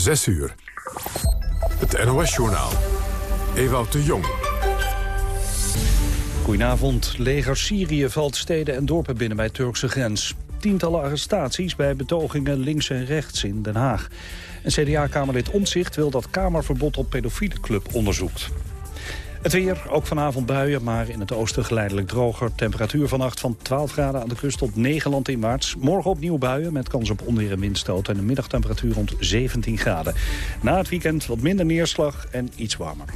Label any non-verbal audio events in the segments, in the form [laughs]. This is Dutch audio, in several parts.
6 uur. Het NOS-journaal. Ewout de Jong. Goedenavond. Leger Syrië valt steden en dorpen binnen bij Turkse grens. Tientallen arrestaties bij betogingen links en rechts in Den Haag. En CDA-kamerlid Omtzigt wil dat Kamerverbod op pedofiele club onderzoekt. Het weer, ook vanavond buien, maar in het oosten geleidelijk droger. Temperatuur vannacht van 12 graden aan de kust tot 9 landinwaarts. Morgen opnieuw buien met kans op onweer en windstoot... en een middagtemperatuur rond 17 graden. Na het weekend wat minder neerslag en iets warmer.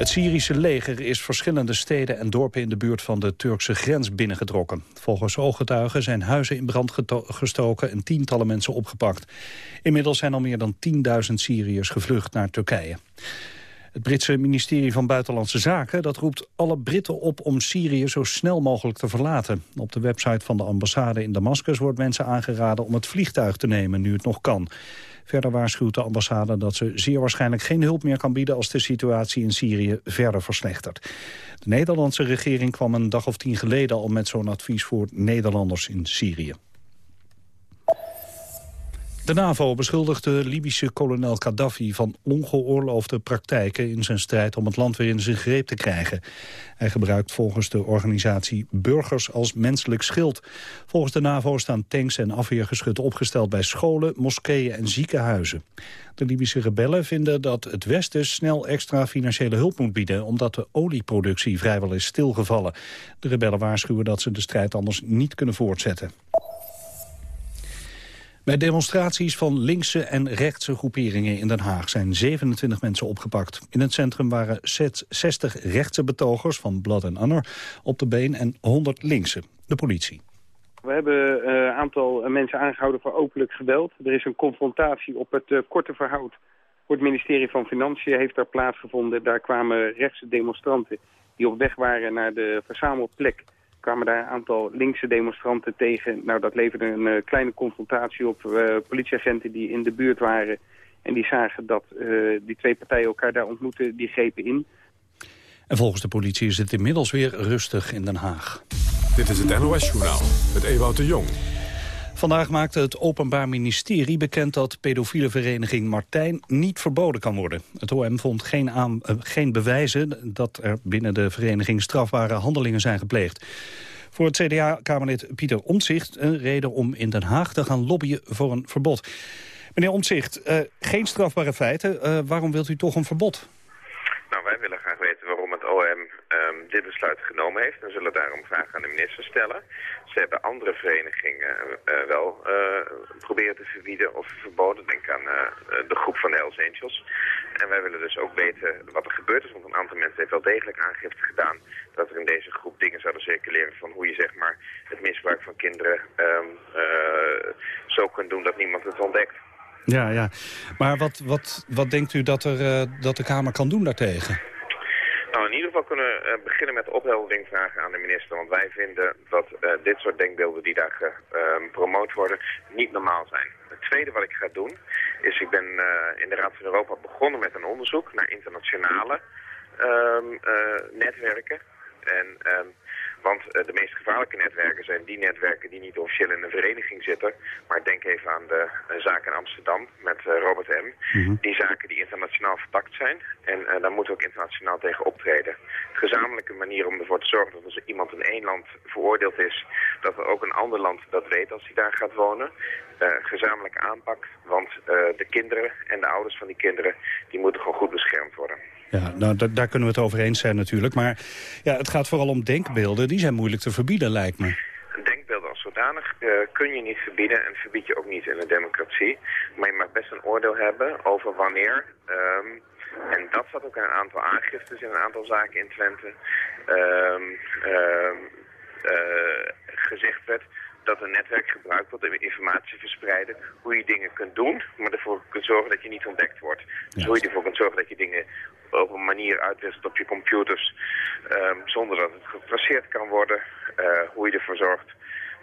Het Syrische leger is verschillende steden en dorpen in de buurt van de Turkse grens binnengetrokken. Volgens ooggetuigen zijn huizen in brand gestoken en tientallen mensen opgepakt. Inmiddels zijn al meer dan 10.000 Syriërs gevlucht naar Turkije. Het Britse ministerie van Buitenlandse Zaken dat roept alle Britten op om Syrië zo snel mogelijk te verlaten. Op de website van de ambassade in Damascus wordt mensen aangeraden om het vliegtuig te nemen nu het nog kan. Verder waarschuwt de ambassade dat ze zeer waarschijnlijk geen hulp meer kan bieden als de situatie in Syrië verder verslechtert. De Nederlandse regering kwam een dag of tien geleden al met zo'n advies voor Nederlanders in Syrië. De NAVO beschuldigt de Libische kolonel Gaddafi van ongeoorloofde praktijken in zijn strijd om het land weer in zijn greep te krijgen. Hij gebruikt volgens de organisatie burgers als menselijk schild. Volgens de NAVO staan tanks en afweergeschut opgesteld bij scholen, moskeeën en ziekenhuizen. De Libische rebellen vinden dat het Westen snel extra financiële hulp moet bieden... omdat de olieproductie vrijwel is stilgevallen. De rebellen waarschuwen dat ze de strijd anders niet kunnen voortzetten. Bij demonstraties van linkse en rechtse groeperingen in Den Haag zijn 27 mensen opgepakt. In het centrum waren 60 rechtse betogers van Blood and Honor op de been en 100 linkse. De politie. We hebben een uh, aantal mensen aangehouden voor openlijk geweld. Er is een confrontatie op het uh, korte verhoud voor het ministerie van Financiën heeft daar plaatsgevonden. Daar kwamen rechtse demonstranten die op weg waren naar de verzamelplek kwamen daar een aantal linkse demonstranten tegen. Nou, dat leverde een uh, kleine confrontatie op uh, politieagenten die in de buurt waren. En die zagen dat uh, die twee partijen elkaar daar ontmoeten, die grepen in. En volgens de politie is het inmiddels weer rustig in Den Haag. Dit is het NOS-journaal met Ewout de Jong. Vandaag maakte het Openbaar Ministerie bekend dat pedofiele vereniging Martijn niet verboden kan worden. Het OM vond geen, uh, geen bewijzen dat er binnen de vereniging strafbare handelingen zijn gepleegd. Voor het CDA-kamerlid Pieter Omtzigt een reden om in Den Haag te gaan lobbyen voor een verbod. Meneer Omtzigt, uh, geen strafbare feiten. Uh, waarom wilt u toch een verbod? Nou, wij willen graag weten waarom OM um, dit besluit genomen heeft. En zullen daarom vragen aan de minister stellen. Ze hebben andere verenigingen uh, wel uh, proberen te verbieden of verboden. Denk aan de groep van de Hells Angels. En wij willen dus ook weten wat er gebeurd is. Want een aantal mensen heeft wel degelijk aangifte gedaan... dat er in deze groep dingen zouden circuleren van hoe je zeg maar, het misbruik van kinderen um, zo kunt doen dat niemand het ontdekt. Ja, ja. Maar wat, wat, wat denkt u dat, er, dat de Kamer kan doen daartegen? Nou, in ieder geval kunnen uh, beginnen met opheldering vragen aan de minister. Want wij vinden dat uh, dit soort denkbeelden die daar gepromoot uh, worden niet normaal zijn. Het tweede wat ik ga doen is, ik ben in de Raad van Europa begonnen met een onderzoek naar internationale um, netwerken. En, um, want uh, de meest gevaarlijke netwerken zijn die netwerken die niet officieel in een vereniging zitten. Maar denk even aan de uh, zaak in Amsterdam met uh, Robert M. Mm -hmm. Die zaken die internationaal vertakt zijn. En daar moeten we ook internationaal tegen optreden. De gezamenlijke manier om ervoor te zorgen dat als iemand in één land veroordeeld is... dat er ook een ander land dat weet als hij daar gaat wonen. gezamenlijke aanpak, want de kinderen en de ouders van die kinderen... die moeten gewoon goed beschermd worden. Ja, nou, daar kunnen we het over eens zijn natuurlijk. Maar ja, het gaat vooral om denkbeelden. Die zijn moeilijk te verbieden, lijkt me. Denkbeelden als zodanig uh, kun je niet verbieden en verbied je ook niet in een democratie. Maar je mag best een oordeel hebben over wanneer... Um, en dat zat ook in een aantal aangiftes in een aantal zaken in Twente. Um, gezegd werd dat een netwerk gebruikt wordt om informatie te verspreiden. Hoe je dingen kunt doen, maar ervoor kunt zorgen dat je niet ontdekt wordt. Dus hoe je ervoor kunt zorgen dat je dingen op een manier uitwisselt op je computers um, zonder dat het getraceerd kan worden. Uh, hoe je ervoor zorgt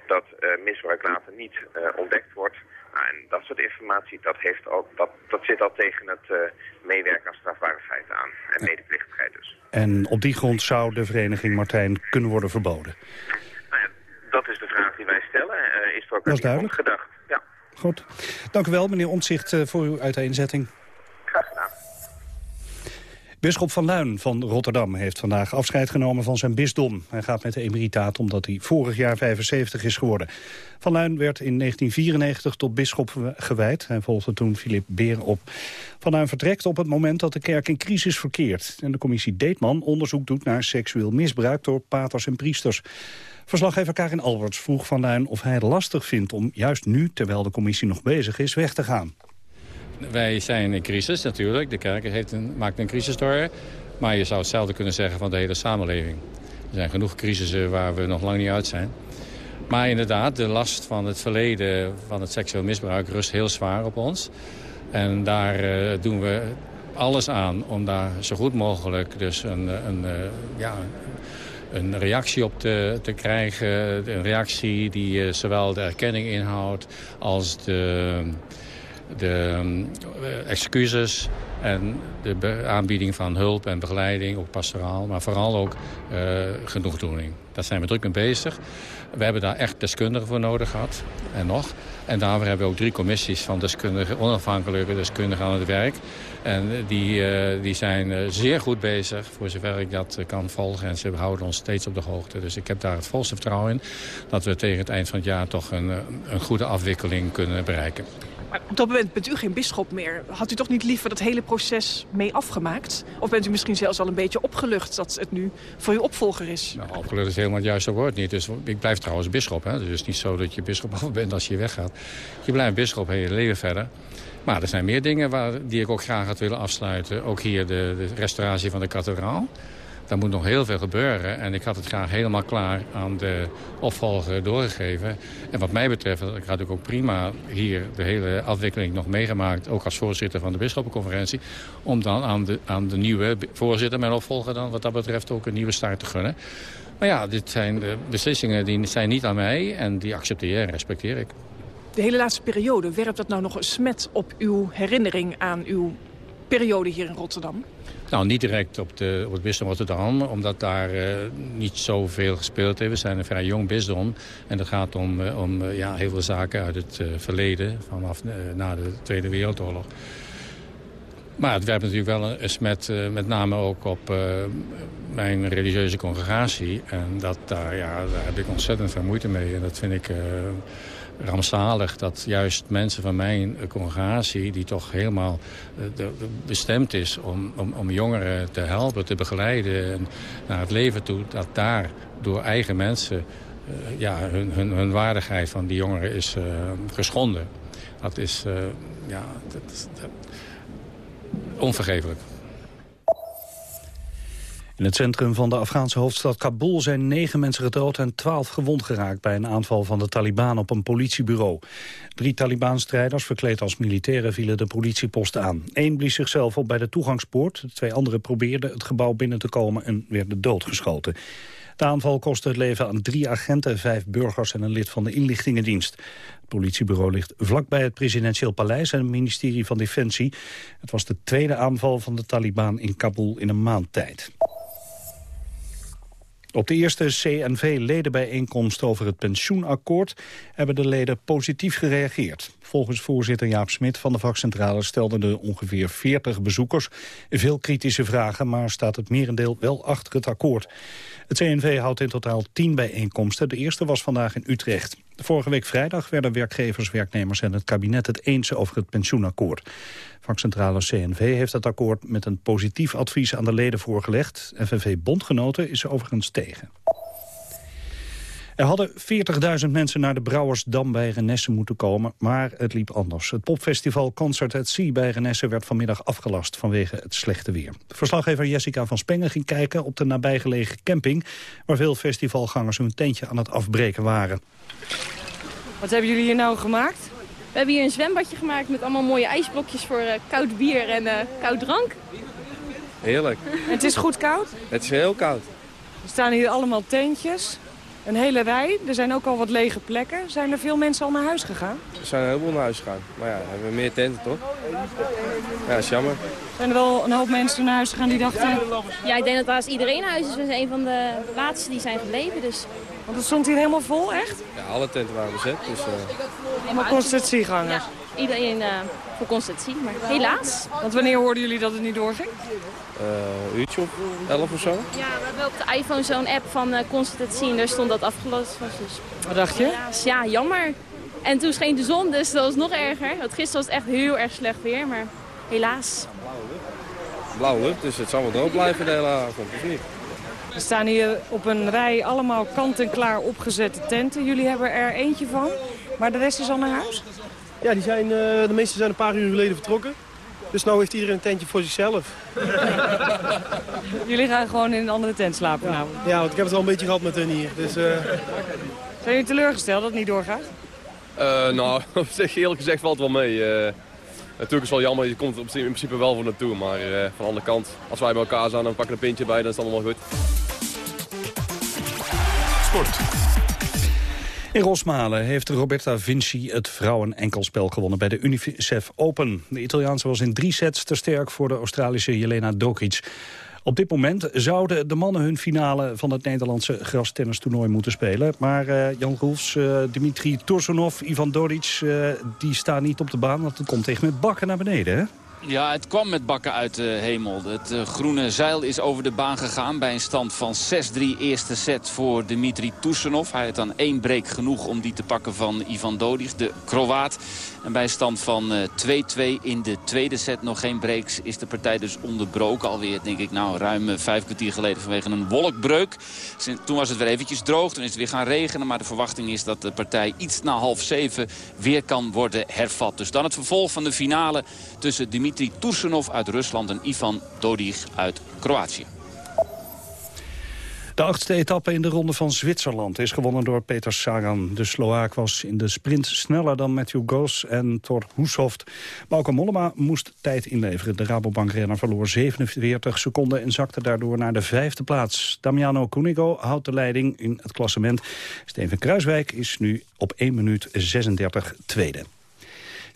dat uh, misbruik later niet uh, ontdekt wordt. Nou, en dat soort informatie, dat, heeft al, dat, dat zit al tegen het meewerken aan strafbare feiten aan. En medeplichtigheid dus. En op die grond zou de vereniging Martijn kunnen worden verboden? Dat is de vraag die wij stellen. is er ook dat is duidelijk. gedacht? Ja. Goed. Dank u wel, meneer Omtzigt, voor uw uiteenzetting. Bisschop van Luin van Rotterdam heeft vandaag afscheid genomen van zijn bisdom. Hij gaat met de emeritaat omdat hij vorig jaar 75 is geworden. Van Luin werd in 1994 tot bisschop gewijd. Hij volgde toen Filip Beer op. Van Luin vertrekt op het moment dat de kerk in crisis verkeert. En de commissie Deetman onderzoek doet naar seksueel misbruik door paters en priesters. Verslaggever Karin Alberts vroeg Van Luin of hij het lastig vindt om juist nu, terwijl de commissie nog bezig is, weg te gaan. Wij zijn in crisis natuurlijk. De kerk heeft een, maakt een crisis door. Maar je zou hetzelfde kunnen zeggen van de hele samenleving. Er zijn genoeg crisissen waar we nog lang niet uit zijn. Maar inderdaad, de last van het verleden van het seksueel misbruik rust heel zwaar op ons. En daar uh, doen we alles aan om daar zo goed mogelijk dus een, een, uh, ja, een reactie op te, te krijgen. Een reactie die uh, zowel de erkenning inhoudt als de de uh, excuses en de aanbieding van hulp en begeleiding, ook pastoraal, maar vooral ook uh, genoegdoening. Daar zijn we druk mee bezig. We hebben daar echt deskundigen voor nodig gehad, en nog. En daarvoor hebben we ook drie commissies van deskundigen, onafhankelijke deskundigen aan het werk. En die, uh, die zijn zeer goed bezig, voor zover ik dat kan volgen. En ze houden ons steeds op de hoogte. Dus ik heb daar het volste vertrouwen in dat we tegen het eind van het jaar toch een, een goede afwikkeling kunnen bereiken. Maar op dat moment bent u geen bisschop meer. Had u toch niet liever dat hele proces mee afgemaakt? Of bent u misschien zelfs al een beetje opgelucht dat het nu voor uw opvolger is? Nou, opgelucht is helemaal het juiste woord niet. Dus ik blijf trouwens bisschop. Hè? Dus het is niet zo dat je bisschop af [laughs] bent als je weggaat. Je blijft bisschop heel je leven verder. Maar er zijn meer dingen waar, die ik ook graag had willen afsluiten. Ook hier de, de restauratie van de kathedraal. Daar moet nog heel veel gebeuren. En ik had het graag helemaal klaar aan de opvolger doorgegeven. En wat mij betreft, ik had ook prima hier de hele afwikkeling nog meegemaakt. Ook als voorzitter van de bisschoppenconferentie. Om dan aan de, aan de nieuwe voorzitter, mijn opvolger dan wat dat betreft ook een nieuwe start te gunnen. Maar ja, dit zijn de beslissingen die zijn niet aan mij. En die accepteer en respecteer ik. De hele laatste periode, werpt dat nou nog een smet op uw herinnering aan uw periode hier in Rotterdam? Nou, niet direct op, de, op het bisdom Rotterdam, omdat daar uh, niet zoveel gespeeld heeft. We zijn een vrij jong bisdom en het gaat om, uh, om uh, ja, heel veel zaken uit het verleden, vanaf na de Tweede Wereldoorlog. Maar het werpt natuurlijk wel een smet, met name ook op mijn religieuze congregatie. En dat, daar, ja, daar heb ik ontzettend veel moeite mee en dat vind ik rampzalig dat juist mensen van mijn congregatie... die toch helemaal eh, bestemd is om, om, om jongeren te helpen, te begeleiden... En naar het leven toe, dat daar door eigen mensen... Uh, ja, hun, hun, waardigheid van die jongeren is uh, geschonden. Dat is uh, ja, dat, onvergeeflijk. In het centrum van de Afghaanse hoofdstad Kabul zijn negen mensen gedood en twaalf gewond geraakt bij een aanval van de Taliban op een politiebureau. Drie Taliban-strijders verkleed als militairen vielen de politiepost aan. Eén blies zichzelf op bij de toegangspoort. Twee anderen probeerden het gebouw binnen te komen en werden doodgeschoten. De aanval kostte het leven aan drie agenten, vijf burgers en een lid van de inlichtingendienst. Het politiebureau ligt vlakbij het presidentieel paleis en het ministerie van Defensie. Het was de tweede aanval van de Taliban in Kabul in een maand tijd. Op de eerste CNV-ledenbijeenkomst over het pensioenakkoord hebben de leden positief gereageerd. Volgens voorzitter Jaap Smit van de vakcentrale stelden de ongeveer 40 bezoekers veel kritische vragen, maar staat het merendeel wel achter het akkoord. Het CNV houdt in totaal 10 bijeenkomsten. De eerste was vandaag in Utrecht. Vorige week vrijdag werden werkgevers, werknemers en het kabinet het eens over het pensioenakkoord. Vakcentrale CNV heeft het akkoord met een positief advies aan de leden voorgelegd. FNV-bondgenoten is overigens tegen. Er hadden 40.000 mensen naar de Brouwersdam bij Renesse moeten komen, maar het liep anders. Het popfestival Concert at Sea bij Renesse werd vanmiddag afgelast vanwege het slechte weer. Verslaggever Jessica van Spengen ging kijken op de nabijgelegen camping, waar veel festivalgangers hun tentje aan het afbreken waren. Wat hebben jullie hier nou gemaakt? We hebben hier een zwembadje gemaakt met allemaal mooie ijsblokjes voor uh, koud bier en uh, koud drank. Heerlijk. En het is goed koud? Het is heel koud. Er staan hier allemaal tentjes. Een hele rij. Er zijn ook al wat lege plekken. Zijn er veel mensen al naar huis gegaan? Er zijn een heleboel naar huis gegaan. Maar ja, we hebben meer tenten toch? Ja, dat is jammer. Zijn er wel een hoop mensen naar huis gegaan die dachten... Ja, ik denk dat haast iedereen naar huis is. We zijn een van de laatste die zijn gebleven. Dus Want het stond hier helemaal vol, echt? Ja, alle tenten waren bezet. Dus, uh... Allemaal? Ja, iedereen uh, voor constatie, maar helaas. Want wanneer hoorden jullie dat het niet doorging? Uh, uurtje of elf of zo. Ja, we hebben op de iPhone zo'n app van uh, constatie en daar stond dat afgelost was. Dus. Wat dacht je? Helaas, ja, jammer. En toen scheen de zon, dus dat was nog erger. Want gisteren was het echt heel erg slecht weer, maar helaas. Blauwe lucht. Blauwe lucht, dus het zal wel droog blijven de hele avond, of niet? We staan hier op een rij allemaal kant-en-klaar opgezette tenten. Jullie hebben er eentje van, maar de rest is al naar huis? Ja, die zijn, uh, de meeste zijn een paar uur geleden vertrokken. Dus nu heeft iedereen een tentje voor zichzelf. [laughs] Jullie gaan gewoon in een andere tent slapen ja. Ja, want ik heb het al een beetje gehad met hun hier. Dus, uh... Zijn jullie teleurgesteld dat het niet doorgaat? Uh, nou, [laughs] op zich eerlijk gezegd valt het wel mee. Uh, natuurlijk is het wel jammer, je komt er in principe wel voor naartoe. Maar uh, van de andere kant, als wij bij elkaar zijn en pakken een pintje bij, dan is het allemaal goed. Sport. In Rosmalen heeft Roberta Vinci het vrouwen-enkelspel gewonnen bij de Unicef Open. De Italiaanse was in drie sets te sterk voor de Australische Jelena Dokic. Op dit moment zouden de mannen hun finale van het Nederlandse grastennistoernooi moeten spelen. Maar uh, Jan Roels, uh, Dimitri Tursunov, Ivan Doric, uh, die staan niet op de baan. Want het komt echt met bakken naar beneden, hè? Ja, het kwam met bakken uit de hemel. Het uh, groene zeil is over de baan gegaan bij een stand van 6-3 eerste set voor Dimitri Tursunov. Hij had dan één break genoeg om die te pakken van Ivan Dodig, de Kroaat. En bij een stand van 2-2 uh, in de tweede set, nog geen breaks, is de partij dus onderbroken. Alweer, denk ik, nou, ruim vijf kwartier geleden vanwege een wolkbreuk. Toen was het weer eventjes droog, toen is het weer gaan regenen. Maar de verwachting is dat de partij iets na half zeven weer kan worden hervat. Dus dan het vervolg van de finale tussen Dimitri Dimitri Tursunov uit Rusland en Ivan Dodig uit Kroatië. De achtste etappe in de ronde van Zwitserland is gewonnen door Peter Sagan. De Sloaak was in de sprint sneller dan Matthew Goos en Thor Hushoft. Bauke Mollema moest tijd inleveren. De Rabobank-renner verloor 47 seconden en zakte daardoor naar de vijfde plaats. Damiano Cunego houdt de leiding in het klassement. Steven Kruiswijk is nu op 1 minuut 36 tweede.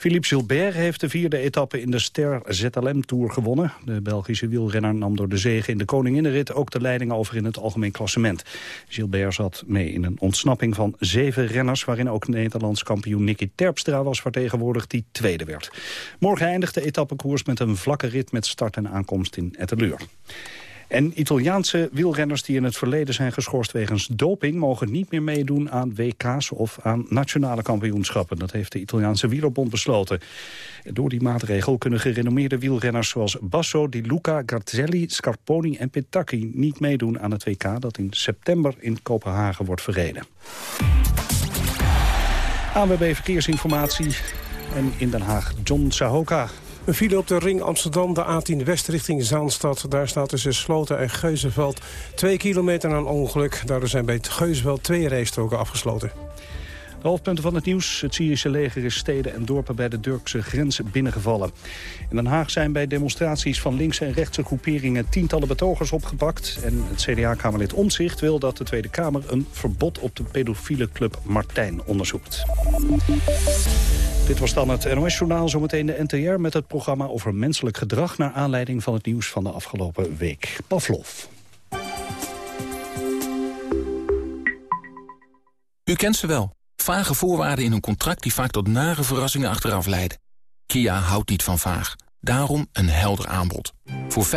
Philippe Gilbert heeft de vierde etappe in de Ster ZLM-tour gewonnen. De Belgische wielrenner nam door de zege in de Koninginnenrit ook de leiding over in het algemeen klassement. Gilbert zat mee in een ontsnapping van zeven renners... waarin ook Nederlands kampioen Nicky Terpstra was vertegenwoordigd die tweede werd. Morgen eindigt de etappekoers met een vlakke rit met start en aankomst in Etteleur. En Italiaanse wielrenners die in het verleden zijn geschorst wegens doping... mogen niet meer meedoen aan WK's of aan nationale kampioenschappen. Dat heeft de Italiaanse wielerbond besloten. Door die maatregel kunnen gerenommeerde wielrenners zoals Basso, Di Luca, Garzelli, Scarponi en Petacchi niet meedoen aan het WK... dat in september in Kopenhagen wordt verreden. ANWB Verkeersinformatie en in Den Haag John Sahoka. Een file op de ring Amsterdam, de A10 West richting Zaanstad. Daar staat tussen Sloten en Geuzenveld twee kilometer een ongeluk. Daardoor zijn bij het Geuzenveld twee rijstroken afgesloten. De hoofdpunten van het nieuws. Het Syrische leger is steden en dorpen bij de Turkse grens binnengevallen. In Den Haag zijn bij demonstraties van linkse en rechtse groeperingen tientallen betogers opgepakt. En het CDA-kamerlid Omzicht wil dat de Tweede Kamer een verbod op de pedofiele club Martijn onderzoekt. Dit was dan het NOS-journaal, zometeen de NTR met het programma over menselijk gedrag... naar aanleiding van het nieuws van de afgelopen week. Pavlov. U kent ze wel. Vage voorwaarden in een contract die vaak tot nare verrassingen achteraf leiden. Kia houdt niet van vaag. Daarom een helder aanbod. Voor 5.995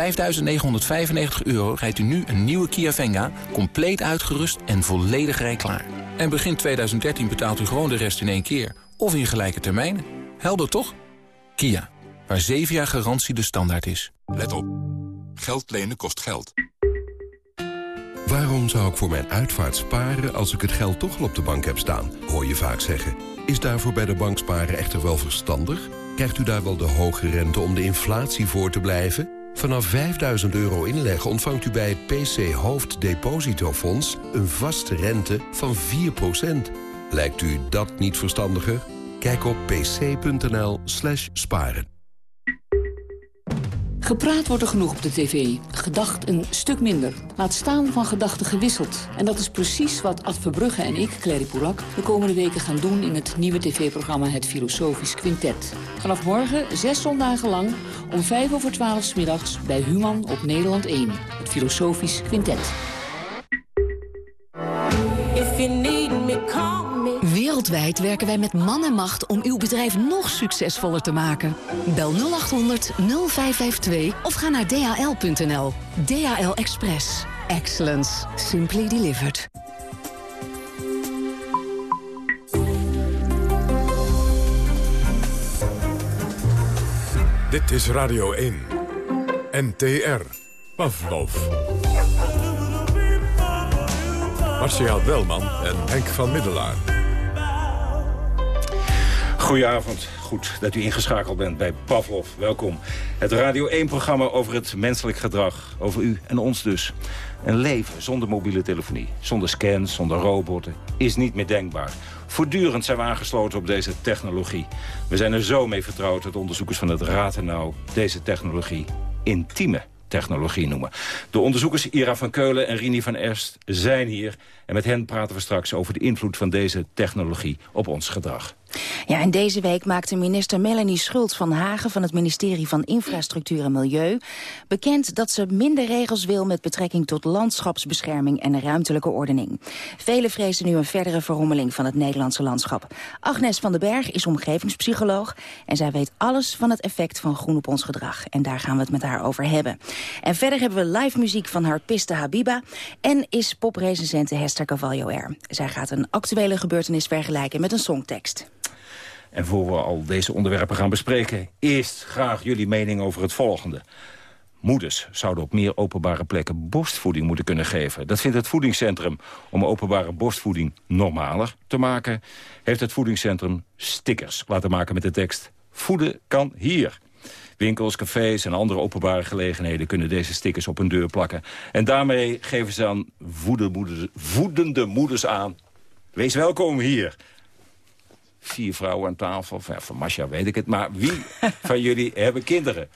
euro rijdt u nu een nieuwe Kia Venga... compleet uitgerust en volledig rijklaar. En begin 2013 betaalt u gewoon de rest in één keer of in gelijke termijnen. Helder toch? Kia, waar 7 jaar garantie de standaard is. Let op. Geld lenen kost geld. Waarom zou ik voor mijn uitvaart sparen als ik het geld toch al op de bank heb staan? Hoor je vaak zeggen. Is daarvoor bij de bank sparen echter wel verstandig? Krijgt u daar wel de hoge rente om de inflatie voor te blijven? Vanaf 5000 euro inleggen ontvangt u bij het PC Hoofddepositofonds... een vaste rente van 4%. Lijkt u dat niet verstandiger? Kijk op pc.nl slash sparen. Gepraat wordt er genoeg op de tv. Gedacht een stuk minder. Laat staan van gedachten gewisseld. En dat is precies wat Ad Verbrugge en ik, Clary Polak... de komende weken gaan doen in het nieuwe tv-programma Het Filosofisch Quintet. Vanaf morgen, zes zondagen lang, om vijf over twaalf middags... bij Human op Nederland 1. Het Filosofisch Quintet. If Wereldwijd werken wij met man en macht om uw bedrijf nog succesvoller te maken. Bel 0800 0552 of ga naar dhl.nl. DHL Express. Excellence. Simply delivered. Dit is Radio 1. NTR. Pavlov. Marcia Welman en Henk van Middelaar. Goedenavond. Goed dat u ingeschakeld bent bij Pavlov. Welkom. Het Radio 1-programma over het menselijk gedrag. Over u en ons dus. Een leven zonder mobiele telefonie, zonder scans, zonder robotten... is niet meer denkbaar. Voortdurend zijn we aangesloten op deze technologie. We zijn er zo mee vertrouwd dat onderzoekers van het Ratenau... deze technologie intieme technologie noemen. De onderzoekers Ira van Keulen en Rini van Erst zijn hier. En met hen praten we straks over de invloed van deze technologie op ons gedrag. Ja, en deze week maakte minister Melanie Schultz van Hagen... van het ministerie van Infrastructuur en Milieu... bekend dat ze minder regels wil met betrekking tot landschapsbescherming... en ruimtelijke ordening. Velen vrezen nu een verdere verrommeling van het Nederlandse landschap. Agnes van den Berg is omgevingspsycholoog... en zij weet alles van het effect van groen op ons gedrag. En daar gaan we het met haar over hebben. En verder hebben we live muziek van harpiste Habiba... en is poprecensente Hester Cavallo er. Zij gaat een actuele gebeurtenis vergelijken met een songtekst. En voor we al deze onderwerpen gaan bespreken... eerst graag jullie mening over het volgende. Moeders zouden op meer openbare plekken borstvoeding moeten kunnen geven. Dat vindt het voedingscentrum. Om openbare borstvoeding normaler te maken... heeft het voedingscentrum stickers laten maken met de tekst... Voeden kan hier. Winkels, cafés en andere openbare gelegenheden kunnen deze stickers op hun deur plakken. En daarmee geven ze aan voedende moeders aan... Wees welkom hier vier vrouwen aan tafel. Van Masha weet ik het. Maar wie [laughs] van jullie hebben kinderen?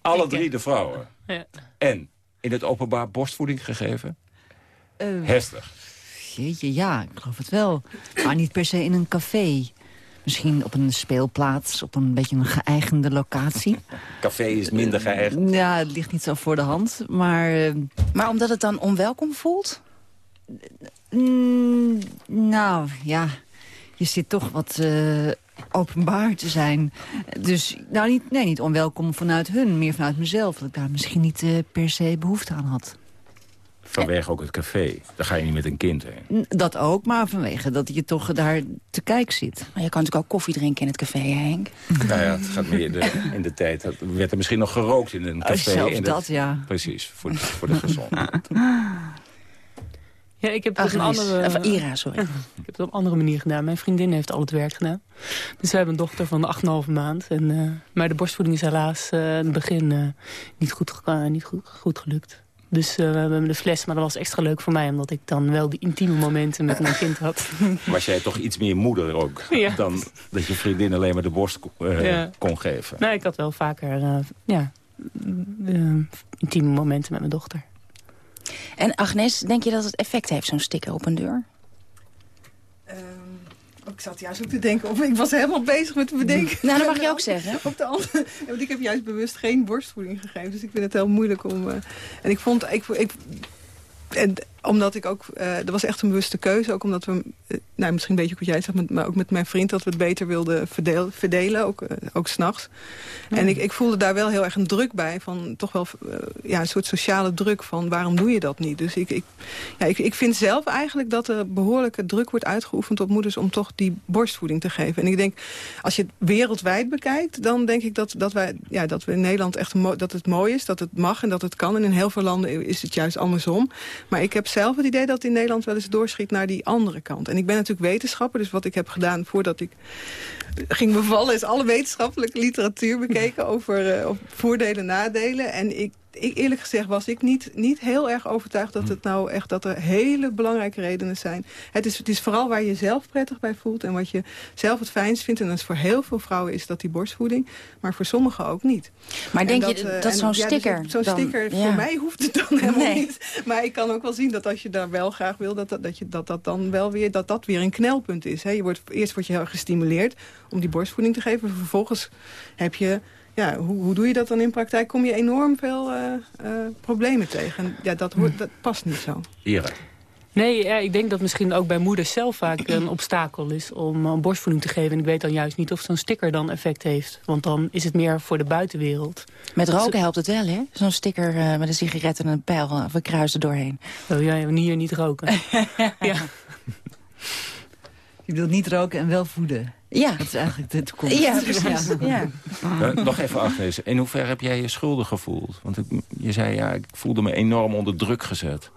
Alle drie de vrouwen. Ja. En in het openbaar borstvoeding gegeven? Uh, Hester. Jeetje, ja, ik geloof het wel. Maar niet per se in een café. Misschien op een speelplaats, op een beetje een geëigende locatie. Café is minder geëigend. Ja, het ligt niet zo voor de hand, maar... Uh, maar omdat het dan onwelkom voelt? Mm, nou, ja je zit toch wat uh, openbaar te zijn. Dus nou, niet, nee, niet onwelkom vanuit hun, meer vanuit mezelf. Dat ik daar misschien niet uh, per se behoefte aan had. Vanwege ook het café. Daar ga je niet met een kind heen. Dat ook, maar vanwege dat je toch daar te kijk zit. Maar je kan natuurlijk ook koffie drinken in het café, Henk. Nou ja, het gaat meer de, in de tijd. Dat werd er misschien nog gerookt in een café. Oh, zelfs dat, ja. Precies, voor, voor de gezondheid. [laughs] Ja, ik heb het op een andere... Of Ira, sorry. [laughs] ik heb het op een andere manier gedaan. Mijn vriendin heeft al het werk gedaan. Dus we hebben een dochter van 8,5 maand. En, uh, maar de borstvoeding is helaas uh, in het begin uh, niet, goed, niet goed, goed gelukt. Dus we hebben de fles, maar dat was extra leuk voor mij... omdat ik dan wel die intieme momenten met mijn kind had. [laughs] Was jij toch iets meer moeder ook... [laughs] Ja. dan dat je vriendin alleen maar de borst ja. kon geven? Nee, ik had wel vaker ja, intieme momenten met mijn dochter. En Agnes, denk je dat het effect heeft, zo'n sticker op een deur? Um, ik zat juist ook te denken, of ik was helemaal bezig met te bedenken. Nou, dat mag je ook zeggen. [laughs] Op de andere, want ik heb juist bewust geen borstvoeding gegeven, dus ik vind het heel moeilijk om... Uh, en ik vond, ik, ik, en omdat ik ook, uh, dat was echt een bewuste keuze. Ook omdat we, uh, nou misschien een beetje wat jij zegt, maar ook met mijn vriend... dat we het beter wilden verdeel, verdelen, ook, uh, ook s'nachts. Ja. En ik, ik voelde daar wel heel erg een druk bij. Van toch wel ja, een soort sociale druk van waarom doe je dat niet? Dus ik, ik, ja, ik, ik vind zelf eigenlijk dat er behoorlijke druk wordt uitgeoefend op moeders... om toch die borstvoeding te geven. En ik denk, als je het wereldwijd bekijkt... dan denk ik dat, dat, wij, ja, dat we in Nederland echt dat het mooi is, dat het mag en dat het kan. En in heel veel landen is het juist andersom. Maar ik heb zelf het idee dat in Nederland wel eens doorschiet naar die andere kant. En ik ben natuurlijk wetenschapper, dus wat ik heb gedaan voordat ik ging bevallen... is alle wetenschappelijke literatuur bekeken over uh, voordelen en nadelen. En ik ik, eerlijk gezegd was ik niet, niet heel erg overtuigd dat, het nou echt, dat er hele belangrijke redenen zijn. Het is, het is vooral waar je zelf prettig bij voelt en wat je zelf het fijnst vindt. En dat is voor heel veel vrouwen is dat die borstvoeding, maar voor sommigen ook niet. Maar denk je dat, dat zo'n ja, sticker... Dus zo'n sticker, voor mij hoeft het dan helemaal niet. Maar ik kan ook wel zien dat als je daar wel graag wil, dat dat, dat, je, dat, dat dan wel weer, dat dat weer een knelpunt is. Hè. Je wordt, eerst word je heel gestimuleerd om die borstvoeding te geven. Vervolgens heb je ja, hoe, hoe doe je dat dan in praktijk? Kom je enorm veel uh, uh, problemen tegen. En ja, dat, hoort, dat past niet zo. Ira. Nee, ja, ik denk dat misschien ook bij moeders zelf vaak een obstakel is om een borstvoeding te geven. En ik weet dan juist niet of zo'n sticker dan effect heeft. Want dan is het meer voor de buitenwereld. Met roken helpt het wel, hè? Zo'n sticker uh, met een sigaret en een pijl of een kruis er doorheen. Oh ja, hier niet roken. [laughs] ja. Je wilt niet roken en wel voeden. Ja. Dat is eigenlijk de toekomst. Ja, precies. Ja. Ja. nog even, Agnes. In hoeverre heb jij je schuldig gevoeld? Want ik, je zei, ja, ik voelde me enorm onder druk gezet.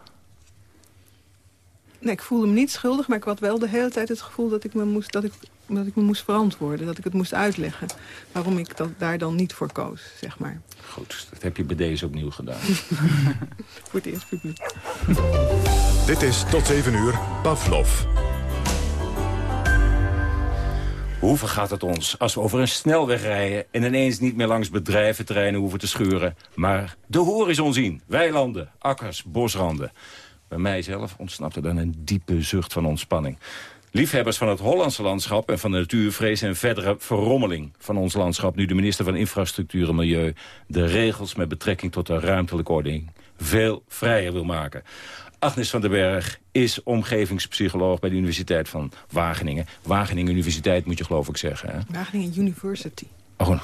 Nee, ik voelde me niet schuldig, maar ik had wel de hele tijd het gevoel dat ik me moest, dat ik, dat ik me moest verantwoorden. Dat ik het moest uitleggen. Waarom ik dat, daar dan niet voor koos, zeg maar. Goed, dat heb je bij deze opnieuw gedaan. [laughs] voor het eerst publiek. Dit is tot 7 uur Pavlov. Hoe vergaat het ons als we over een snelweg rijden... en ineens niet meer langs bedrijventerreinen hoeven te schuren... maar de horizon zien, weilanden, akkers, bosranden. Bij mijzelf ontsnapte dan een diepe zucht van ontspanning. Liefhebbers van het Hollandse landschap en van de natuur vrezen een verdere verrommeling van ons landschap... nu de minister van Infrastructuur en Milieu de regels met betrekking tot de ruimtelijke ordening veel vrijer wil maken. Agnes van den Berg is omgevingspsycholoog bij de Universiteit van Wageningen. Wageningen Universiteit moet je geloof ik zeggen. Hè? Wageningen University. Oh, [laughs]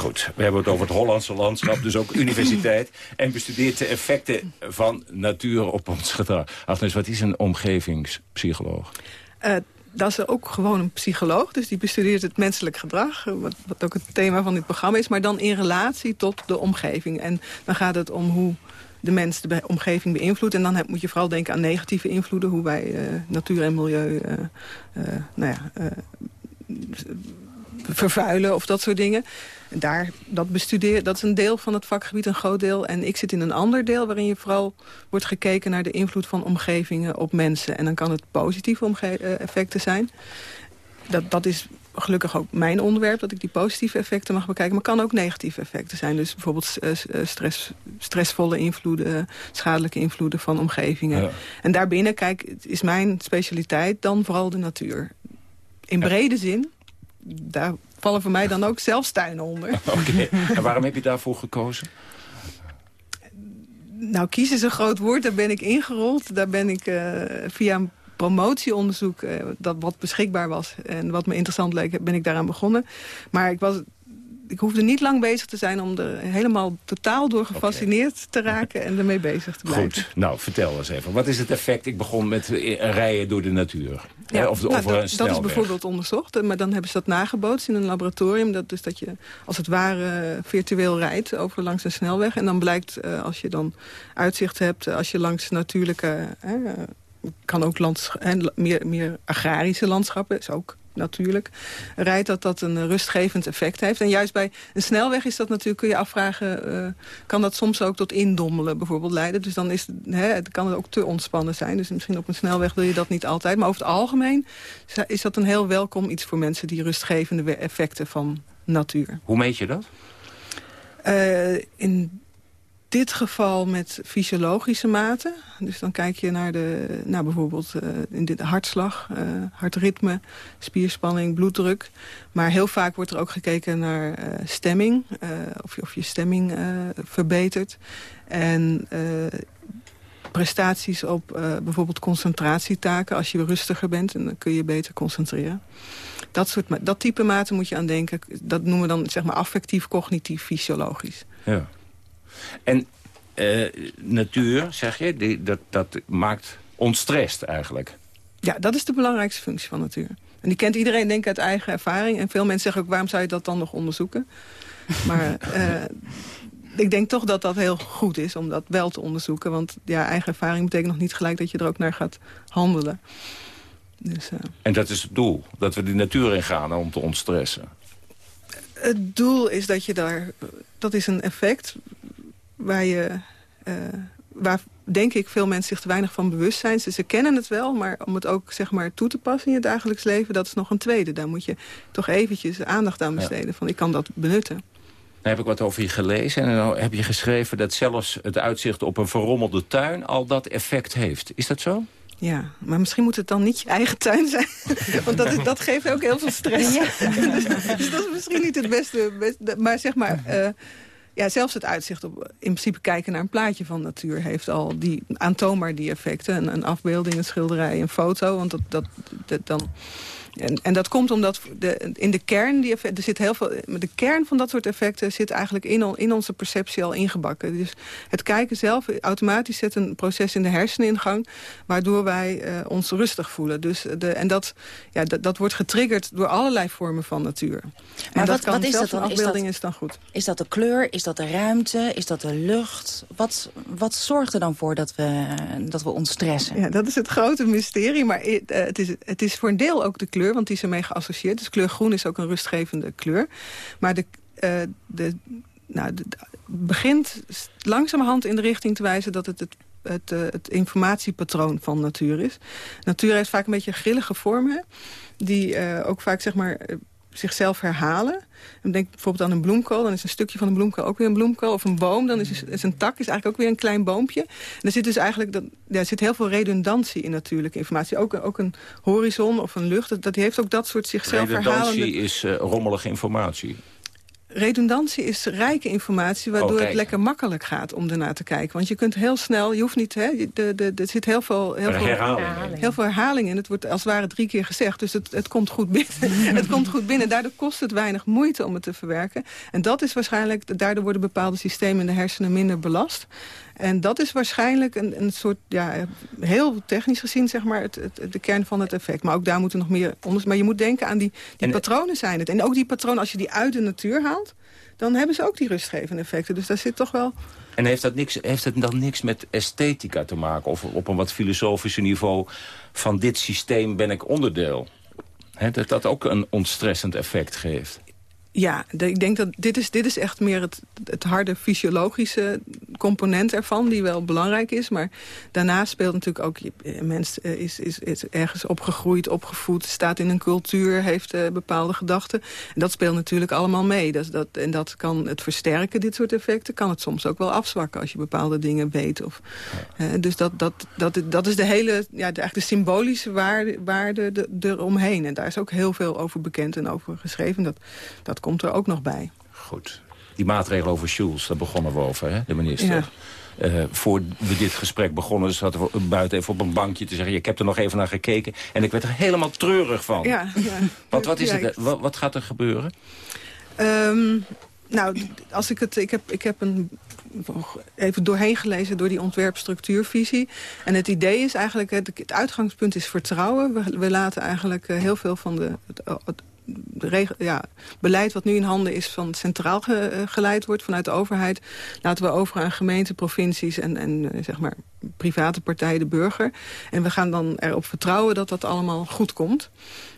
goed. We hebben het over het Hollandse landschap, dus ook universiteit. En bestudeert de effecten van natuur op ons gedrag. Agnes, wat is een omgevingspsycholoog? Uh, dat is ook gewoon een psycholoog. Dus die bestudeert het menselijk gedrag. Wat, wat ook het thema van dit programma is. Maar dan in relatie tot de omgeving. En dan gaat het om hoe de mens de omgeving beïnvloedt. En dan moet je vooral denken aan negatieve invloeden. Hoe wij uh, natuur en milieu uh, uh, nou ja, vervuilen of dat soort dingen. En daar, dat, bestudeer, dat is een deel van het vakgebied, een groot deel. En ik zit in een ander deel waarin je vooral wordt gekeken... naar de invloed van omgevingen op mensen. En dan kan het positieve effecten zijn. Dat, dat is gelukkig ook mijn onderwerp, dat ik die positieve effecten mag bekijken. Maar kan ook negatieve effecten zijn. Dus bijvoorbeeld stress, stressvolle invloeden, schadelijke invloeden van omgevingen. Ja. En daarbinnen, kijk, is mijn specialiteit dan vooral de natuur. In brede zin, daar vallen voor mij dan ook zelfs tuinen onder. [laughs] Oké, okay. en waarom heb je daarvoor gekozen? Nou, kiezen is een groot woord, daar ben ik ingerold. Daar ben ik uh, via een promotieonderzoek, uh, dat wat beschikbaar was... en wat me interessant leek, ben ik daaraan begonnen. Maar ik was ik hoefde niet lang bezig te zijn om er helemaal totaal door gefascineerd okay. te raken en ermee bezig te blijven. Goed, nou vertel eens even. Wat is het effect? Ik begon met rijden door de natuur. Ja, of nou, over dat, dat is bijvoorbeeld onderzocht, maar dan hebben ze dat nagebootst in een laboratorium. Dat dus dat je als het ware virtueel rijdt over langs een snelweg. En dan blijkt, als je dan uitzicht hebt, als je langs natuurlijke... Kan ook lands, meer, meer agrarische landschappen, is ook natuurlijk, rijdt dat dat een rustgevend effect heeft. En juist bij een snelweg is dat natuurlijk, kun je afvragen... Uh, kan dat soms ook tot indommelen bijvoorbeeld leiden. Dus dan is, hè, kan het ook te ontspannen zijn. Dus misschien op een snelweg wil je dat niet altijd. Maar over het algemeen is dat een heel welkom iets voor mensen... die rustgevende effecten van natuur. Hoe meet je dat? Uh, in dit geval met fysiologische maten. Dus dan kijk je naar, de, naar bijvoorbeeld uh, in dit hartslag, uh, hartritme, spierspanning, bloeddruk. Maar heel vaak wordt er ook gekeken naar uh, stemming. of, je, of je stemming verbetert. En prestaties op bijvoorbeeld concentratietaken. Als je rustiger bent, dan kun je beter concentreren. Dat, soort, dat type maten moet je aan denken. Dat noemen we dan zeg maar affectief, cognitief, fysiologisch. Ja. En uh, natuur, zeg je, die, dat, dat maakt ontstrest eigenlijk. Ja, dat is de belangrijkste functie van natuur. En die kent iedereen denk ik uit eigen ervaring. En veel mensen zeggen ook, waarom zou je dat dan nog onderzoeken? [laughs] Maar uh, ik denk toch dat dat heel goed is om dat wel te onderzoeken. Want ja, eigen ervaring betekent nog niet gelijk dat je er ook naar gaat handelen. Dus, uh... En dat is het doel, dat we de natuur ingaan om te ontstressen. Het doel is dat je daar... Dat is een effect waar je... Uh, waar denk ik veel mensen zich te weinig van bewust zijn. Ze, ze kennen het wel, maar om het ook zeg maar, toe te passen in je dagelijks leven... dat is nog een tweede. Daar moet je toch eventjes aandacht aan besteden. Ja. Van ik kan dat benutten. Dan heb ik wat over je gelezen en dan heb je geschreven... dat zelfs het uitzicht op een verrommelde tuin al dat effect heeft. Is dat zo? Ja, maar misschien moet het dan niet je eigen tuin zijn. [laughs] Want dat, is, dat geeft ook heel veel stress. Ja. [laughs] dus, dus, dat is misschien niet het beste. beste maar zeg maar... Uh, Ja, zelfs het uitzicht op in principe kijken naar een plaatje van natuur... heeft al die, aantoonbaar die effecten. Een, een afbeelding, een schilderij, een foto. Want dat, dat, dat dan en, en dat komt omdat de, in de kern, die effect, er zit heel veel, de kern van dat soort effecten zit eigenlijk in, in onze perceptie al ingebakken. Dus het kijken zelf automatisch zet een proces in de hersenen in gang, waardoor wij uh, ons rustig voelen. Dus de, en dat, ja, dat, dat wordt getriggerd door allerlei vormen van natuur. Maar en wat, wat is dat dan? afbeelding is, dat, is dan goed. Is dat de kleur? Is dat de ruimte? Is dat de lucht? Wat, wat zorgt er dan voor dat we, dat we ons stressen? Ja, dat is het grote mysterie, maar uh, het, is, het is voor een deel ook de kleur want die is ermee geassocieerd. Dus kleur groen is ook een rustgevende kleur. Maar de, uh, de, nou, de, begint langzamerhand in de richting te wijzen... dat het het het, uh, het, informatiepatroon van natuur is. Natuur heeft vaak een beetje grillige vormen... die uh, ook vaak zeg maar, zichzelf herhalen. denk bijvoorbeeld aan een bloemkool. Dan is een stukje van een bloemkool ook weer een bloemkool. Of een boom, dan is, is een tak is eigenlijk ook weer een klein boompje. En er zit dus eigenlijk dat, ja, er zit heel veel redundantie in natuurlijke informatie. Ook, ook een horizon of een lucht, dat, dat heeft ook dat soort zichzelf herhalende... Redundantie is uh, rommelige informatie redundantie is rijke informatie... waardoor het lekker makkelijk gaat om ernaar te kijken. Want je kunt heel snel, je hoeft niet... Hè, de, de, er zit heel veel, heel, veel herhaling. heel veel herhaling in. Het wordt als het ware drie keer gezegd. Dus het, het komt goed binnen. [laughs] het komt goed binnen. Daardoor kost het weinig moeite om het te verwerken. En dat is waarschijnlijk... Daardoor worden bepaalde systemen in de hersenen minder belast. En dat is waarschijnlijk een, een soort, ja, heel technisch gezien, zeg maar, het, het, de kern van het effect. Maar ook daar moeten nog meer onderzoek. Maar je moet denken aan die, die patronen zijn het. En ook die patronen, als je die uit de natuur haalt, dan hebben ze ook die rustgevende effecten. Dus daar zit toch wel... En heeft dat, niks, heeft het dan niks met esthetica te maken? Of op een wat filosofischer niveau van dit systeem ben ik onderdeel? dat dat ook een ontstressend effect geeft. Ja, ik denk dat dit is, dit is echt meer het, het harde fysiologische component ervan... die wel belangrijk is. Maar daarnaast speelt natuurlijk ook... Een mens eh, is, is, is ergens opgegroeid, opgevoed... staat in een cultuur, heeft uh, bepaalde gedachten. En dat speelt natuurlijk allemaal mee. Dat, dat, en dat kan het versterken, dit soort effecten. Kan het soms ook wel afzwakken als je bepaalde dingen weet. Of, uh, dus dat, dat, dat, dat is de hele... Ja, de, eigenlijk de symbolische waarde, waarde de, eromheen. En daar is ook heel veel over bekend en over geschreven. Dat, dat komt er ook nog bij. Goed. Die maatregel over Schulz, daar begonnen we over, hè, de minister. Ja. Uh, voor we dit gesprek begonnen, zaten we buiten even op een bankje te zeggen... ik heb er nog even naar gekeken en ik werd er helemaal treurig van. Ja, ja. Want wat, is het, wat, wat, gaat er gebeuren? Um, nou, als ik, het, ik, heb, ik heb een even doorheen gelezen door die ontwerpstructuurvisie. En het idee is eigenlijk, het, het uitgangspunt is vertrouwen. We, we laten eigenlijk uh, heel veel van de, het, het ja, beleid wat nu in handen is van centraal geleid wordt vanuit de overheid... laten we over aan gemeenten, provincies en, en eh, zeg maar private partijen, de burger. En we gaan dan erop vertrouwen dat dat allemaal goed komt.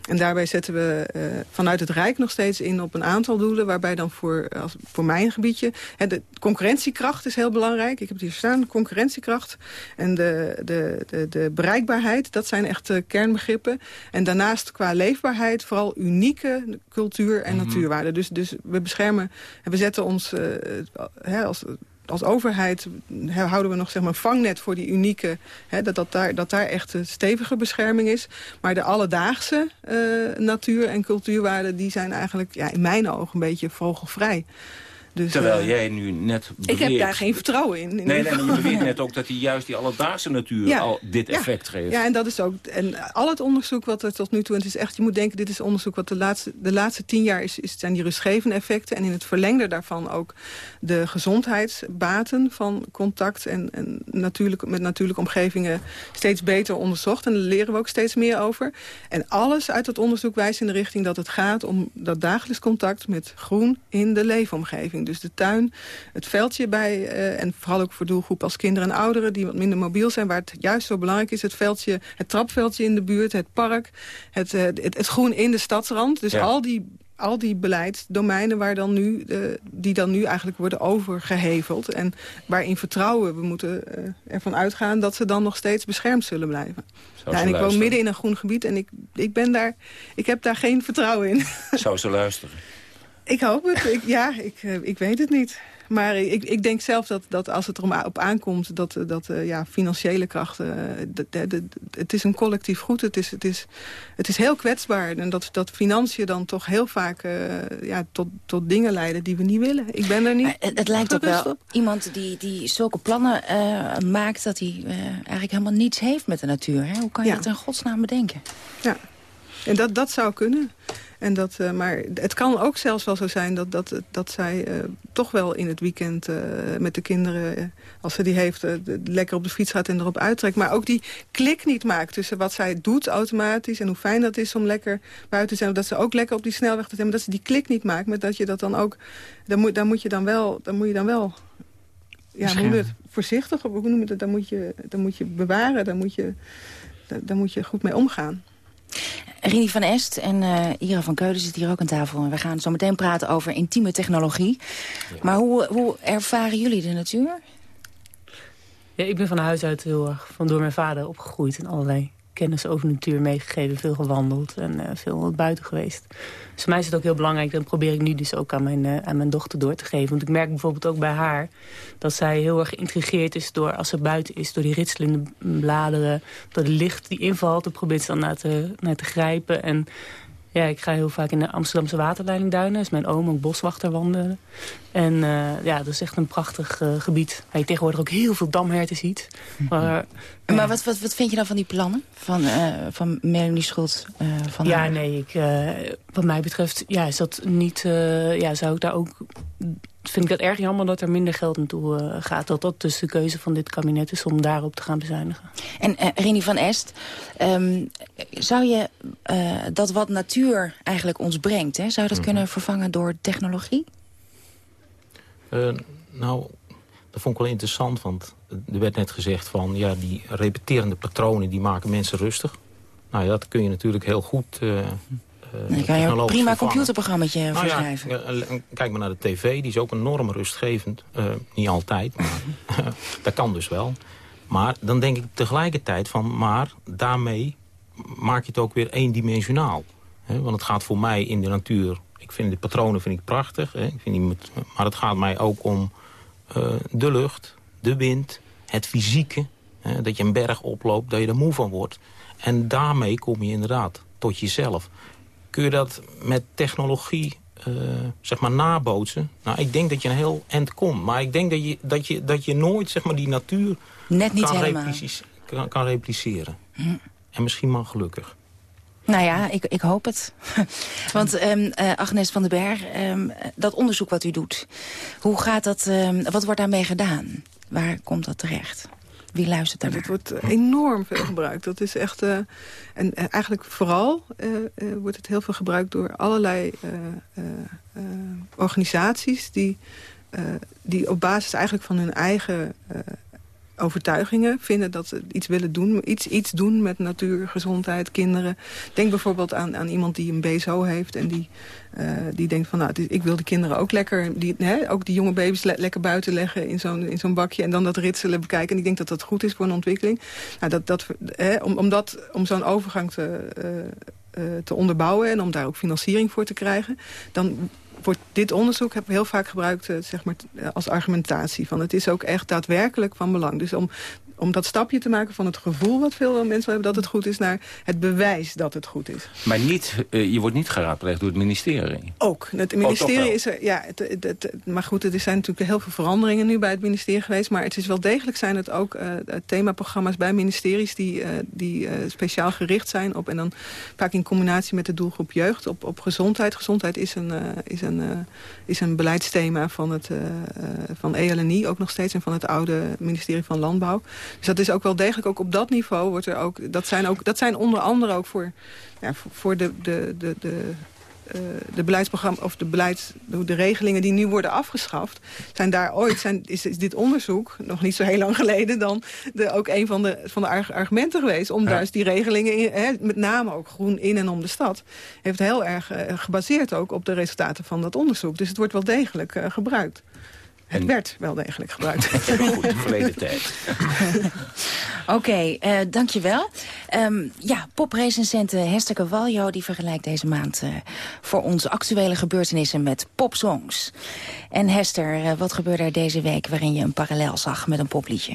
En daarbij zetten we uh, vanuit het Rijk nog steeds in op een aantal doelen... waarbij dan voor, als, voor mijn gebiedje... Hè, de concurrentiekracht is heel belangrijk. Ik heb het hier staan, concurrentiekracht. En de, de, de, de bereikbaarheid, dat zijn echt uh, kernbegrippen. En daarnaast qua leefbaarheid vooral unieke cultuur en mm natuurwaarden. Dus, dus we beschermen en we zetten ons uh, hè, als als overheid houden we nog zeg maar, vangnet voor die unieke... Hè, dat, dat, daar, dat daar echt een stevige bescherming is. Maar de alledaagse uh, natuur- en cultuurwaarden... die zijn eigenlijk ja, in mijn ogen een beetje vogelvrij. Dus, Terwijl uh, jij nu net beweert... Ik heb daar geen vertrouwen in. in nee, nee, maar je beweert net ook dat hij juist die alledaagse natuur ja, al dit effect geeft. Ja, en dat is ook... En al het onderzoek wat er tot nu toe... En het is echt, je moet denken, dit is onderzoek wat de laatste, de laatste tien jaar is, is... zijn die rustgevende effecten. En in het verlengde daarvan ook de gezondheidsbaten van contact... en, en natuurlijk, met natuurlijke omgevingen steeds beter onderzocht. En daar leren we ook steeds meer over. En alles uit dat onderzoek wijst in de richting dat het gaat om dat dagelijks contact met groen in de leefomgeving. Dus de tuin, het veldje bij... Uh, en vooral ook voor doelgroep als kinderen en ouderen... die wat minder mobiel zijn, waar het juist zo belangrijk is... het veldje, het trapveldje in de buurt, het park... het, uh, het, het groen in de stadsrand. Dus ja. al die al die beleidsdomeinen waar dan nu, uh, die dan nu eigenlijk worden overgeheveld. En waarin vertrouwen, we moeten uh, ervan uitgaan dat ze dan nog steeds beschermd zullen blijven. Ja, en ik woon midden in een groen gebied en ik, ik, ben daar, ik heb daar geen vertrouwen in. Zou ze luisteren? Ik hoop het. Ik, ja, ik, uh, ik weet het niet. Maar ik, ik denk zelf dat, dat als het erom op aankomt... dat, dat ja, financiële krachten... Het is een collectief goed. Het is, het is, het is heel kwetsbaar. En dat, dat financiën dan toch heel vaak ja, tot, tot dingen leiden die we niet willen. Ik ben er niet... het, het lijkt ook wel op. iemand die, die zulke plannen maakt... dat hij eigenlijk helemaal niets heeft met de natuur. Hè? Hoe kan je dat in godsnaam bedenken? Ja, en dat, dat zou kunnen. En dat, uh, maar het kan ook zelfs wel zo zijn dat, dat, dat zij uh, toch wel in het weekend uh, met de kinderen... als ze die heeft, lekker op de fiets gaat en erop uittrekt. Maar ook die klik niet maakt tussen wat zij doet automatisch... en hoe fijn dat is om lekker buiten te zijn. Dat ze ook lekker op die snelweg te zijn. Maar dat ze die klik niet maakt. Maar dat je dat dan ook... Dan moet, dan moet je dan wel... Dan moet je dan wel ja, hoe het, voorzichtig, hoe noem je dat? Dan moet je, dan moet je bewaren, dan moet je, dan moet je goed mee omgaan. Rini van Est en uh, Ira van Keulen zitten hier ook aan tafel. En we gaan zo meteen praten over intieme technologie. Maar hoe, hoe ervaren jullie de natuur? Ja, ik ben van huis uit heel erg van door mijn vader opgegroeid in allerlei kennis over natuur meegegeven. Veel gewandeld en uh, veel buiten geweest. Dus voor mij is het ook heel belangrijk. Dat probeer ik nu dus ook aan mijn, uh, aan mijn dochter door te geven. Want ik merk bijvoorbeeld ook bij haar... dat zij heel erg geïntrigeerd is door, als ze buiten is... door die ritselende bladeren, door het licht die invalt. Dan probeert ze dan naar te, naar te grijpen. En ja, ik ga heel vaak in de Amsterdamse waterleiding duinen. Is mijn oom ook boswachter wandelen. En uh, ja, dat is echt een prachtig uh, gebied. Waar je tegenwoordig ook heel veel damherten ziet. Maar, uh, maar wat, wat, wat vind je dan van die plannen? Van, van Melanie Schultz? van ja, nee, ik, wat mij betreft ja, is dat niet, ja, zou ik daar ook vind ik dat erg jammer dat er minder geld naartoe uh, gaat. Dat dat dus de keuze van dit kabinet is om daarop te gaan bezuinigen. En uh, Rini van Est, um, zou je uh, dat wat natuur eigenlijk ons brengt... Hè, zou dat Mhm. kunnen vervangen door technologie? nou, dat vond ik wel interessant, want er werd net gezegd van... ja, die repeterende patronen die maken mensen rustig. Nou ja, dat kun je natuurlijk heel goed... uh, dan kan je een prima computerprogrammaatje nou verschrijven. Ja, kijk maar naar de tv, die is ook enorm rustgevend. Uh, niet altijd, maar [laughs] [laughs] dat kan dus wel. Maar dan denk ik tegelijkertijd van... maar daarmee maak je het ook weer eendimensionaal. Hè? Want het gaat voor mij in de natuur... ik vind de patronen vind ik prachtig? Ik vind die, maar het gaat mij ook om uh, de lucht, de wind, het fysieke. Dat je een berg oploopt, dat je er moe van wordt. En daarmee kom je inderdaad tot jezelf kun je dat met technologie uh, zeg maar nabootsen? Nou, ik denk dat je een heel eind komt. Maar ik denk dat je, dat je, dat je nooit zeg maar, die natuur Net niet kan, replici kan, kan repliceren. Hm. En misschien maar gelukkig. Nou ja, ik, ik hoop het. [laughs] Want um, uh, Agnes van den Berg, um, dat onderzoek wat u doet... hoe gaat dat, um, wat wordt daarmee gedaan? Waar komt dat terecht? Wie luistert daar? Het wordt enorm veel gebruikt. Dat is echt... Uh, en eigenlijk vooral uh, wordt het heel veel gebruikt door allerlei organisaties... die, die op basis eigenlijk van hun eigen overtuigingen vinden dat ze iets willen doen. Iets, iets doen met natuur, gezondheid, kinderen. Denk bijvoorbeeld aan, aan iemand die een BSO heeft... en die, uh, die denkt van, nou, ik wil de kinderen ook lekker... Die, hè, ook die jonge baby's le lekker buiten leggen in zo'n zo'n bakje... en dan dat ritselen bekijken. En ik denk dat dat goed is voor een ontwikkeling. Nou, dat, dat, hè, om, om, dat, om zo'n overgang te, uh, uh, te onderbouwen... en om daar ook financiering voor te krijgen... dan wordt dit onderzoek heb ik heel vaak gebruikt uh, zeg maar, als argumentatie. Van het is ook echt daadwerkelijk van belang. Dus om, om dat stapje te maken van het gevoel wat veel mensen hebben dat het goed is... naar het bewijs dat het goed is. Maar niet, uh, je wordt niet geraadpleegd door het ministerie? Ook. Het ministerie is er... Ja, het, het, het, maar goed, er zijn natuurlijk heel veel veranderingen nu bij het ministerie geweest. Maar het is wel degelijk zijn het ook uh, themaprogramma's bij ministeries... die, die speciaal gericht zijn op... en dan vaak in combinatie met de doelgroep jeugd op, op gezondheid. Gezondheid is een, is een, is een beleidsthema van het van ELNI ook nog steeds... en van het oude ministerie van Landbouw. Dus dat is ook wel degelijk, ook op dat niveau wordt er ook... Dat zijn, ook, dat zijn onder andere ook voor, ja, voor de, de, de, de, uh, de beleidsprogramma of de beleids, de, de, regelingen die nu worden afgeschaft, zijn daar ooit zijn, is, is, dit onderzoek nog niet zo heel lang geleden dan de, ook een van de, van de argumenten geweest om ja. juist die regelingen, in, hè, met name ook groen in en om de stad, heeft heel erg uh, gebaseerd ook op de resultaten van dat onderzoek. Dus het wordt wel degelijk uh, gebruikt. Het werd wel degelijk gebruikt. [laughs] Goed, verleden tijd. [laughs] Oké, eh, dankjewel. Um, ja, poprecensente Hester Cavallo die vergelijkt deze maand uh, voor ons actuele gebeurtenissen met popsongs. En Hester, uh, wat gebeurde er deze week waarin je een parallel zag met een popliedje?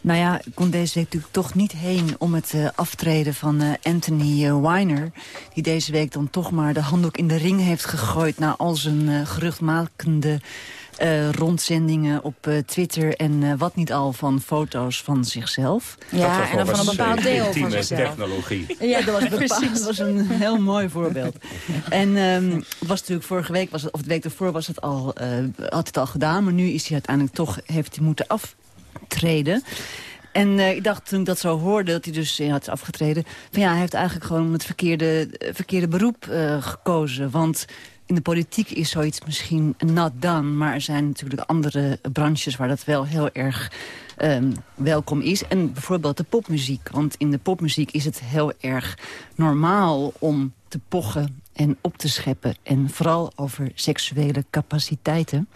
Nou ja, ik kon deze week natuurlijk toch niet heen om het uh, aftreden van uh, Anthony uh, Weiner. Die deze week dan toch maar de handdoek in de ring heeft gegooid... na al zijn geruchtmakende rondzendingen op Twitter... en wat niet al van foto's van zichzelf. Ja, en dan van een bepaald deel van zichzelf. technologie. Ja, dat was, bepaald, [laughs] dat was een heel mooi voorbeeld. [laughs] En um, het was natuurlijk vorige week, was het, of de week ervoor was het al, had het al gedaan... maar nu is hij uiteindelijk toch, heeft hij moeten af treden. En uh, ik dacht toen ik dat zo hoorde, dat hij dus ja, had afgetreden... van ja, hij heeft eigenlijk gewoon het verkeerde, verkeerde beroep uh, gekozen. Want in de politiek is zoiets misschien not done... maar er zijn natuurlijk andere branches waar dat wel heel erg um, welkom is. En bijvoorbeeld de popmuziek. Want in de popmuziek is het heel erg normaal om te pochen en op te scheppen. En vooral over seksuele capaciteiten.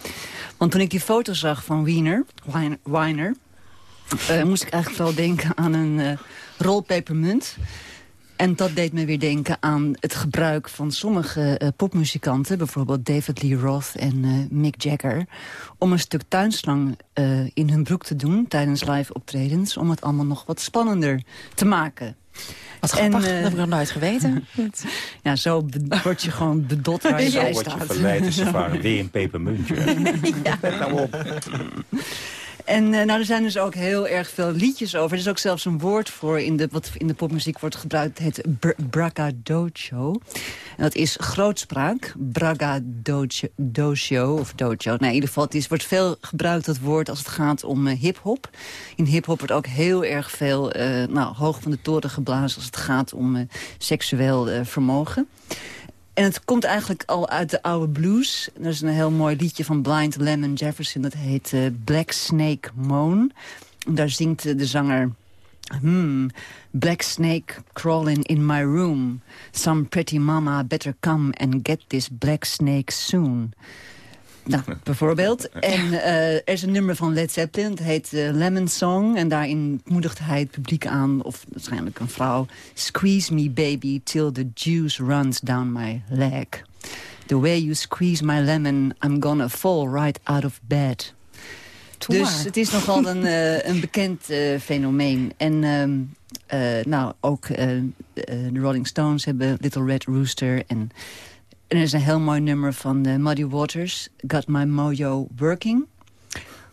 Want toen ik die foto zag van Wiener, Weiner, uh, moest ik eigenlijk wel denken aan een uh, rol pepermunt. En dat deed me weer denken aan het gebruik van sommige uh, popmuzikanten... bijvoorbeeld David Lee Roth en Mick Jagger... om een stuk tuinslang in hun broek te doen tijdens live optredens... om het allemaal nog wat spannender te maken. Wat grappig, en, uh, dat heb ik nog nooit geweten. [laughs] ja, zo word je gewoon bedot waar [laughs] je zo bij word je staat. verleid en ze varen weer een pepermuntje. ja. Let nou op. [laughs] En uh, nou, er zijn dus ook heel erg veel liedjes over. Er is ook zelfs een woord voor in de, wat in de popmuziek wordt gebruikt. Het heet. En dat is grootspraak. Braggadocio of dojo. Nou, in ieder geval, het is, wordt veel gebruikt, dat woord, als het gaat om uh, hip-hop. In hip-hop wordt ook heel erg veel uh, nou, hoog van de toren geblazen... als het gaat om seksueel vermogen. En het komt eigenlijk al uit de oude blues. Er is een heel mooi liedje van Blind Lemon Jefferson. Dat heet uh, Black Snake Moan. Daar zingt uh, de zanger... Hmm, black snake crawling in my room. Some pretty mama better come and get this black snake soon. Nou, [laughs] bijvoorbeeld. En uh, er is een nummer van Led Zeppelin, het heet uh, Lemon Song. En daarin moedigt hij het publiek aan, of waarschijnlijk een vrouw... Squeeze me baby till the juice runs down my leg. The way you squeeze my lemon, I'm gonna fall right out of bed. Dus maar. het is nogal een, uh, [laughs] een bekend uh, fenomeen. En um, uh, nou, ook de Rolling Stones hebben Little Red Rooster... en en er is een heel mooi nummer van uh, Muddy Waters. Got my mojo working.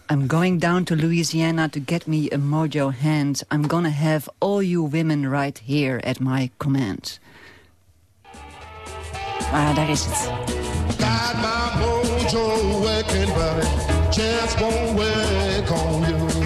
I'm going down to Louisiana to get me a mojo hand. I'm gonna have all you women right here at my command. Ah, daar is het. Got my mojo working, but won't work on you.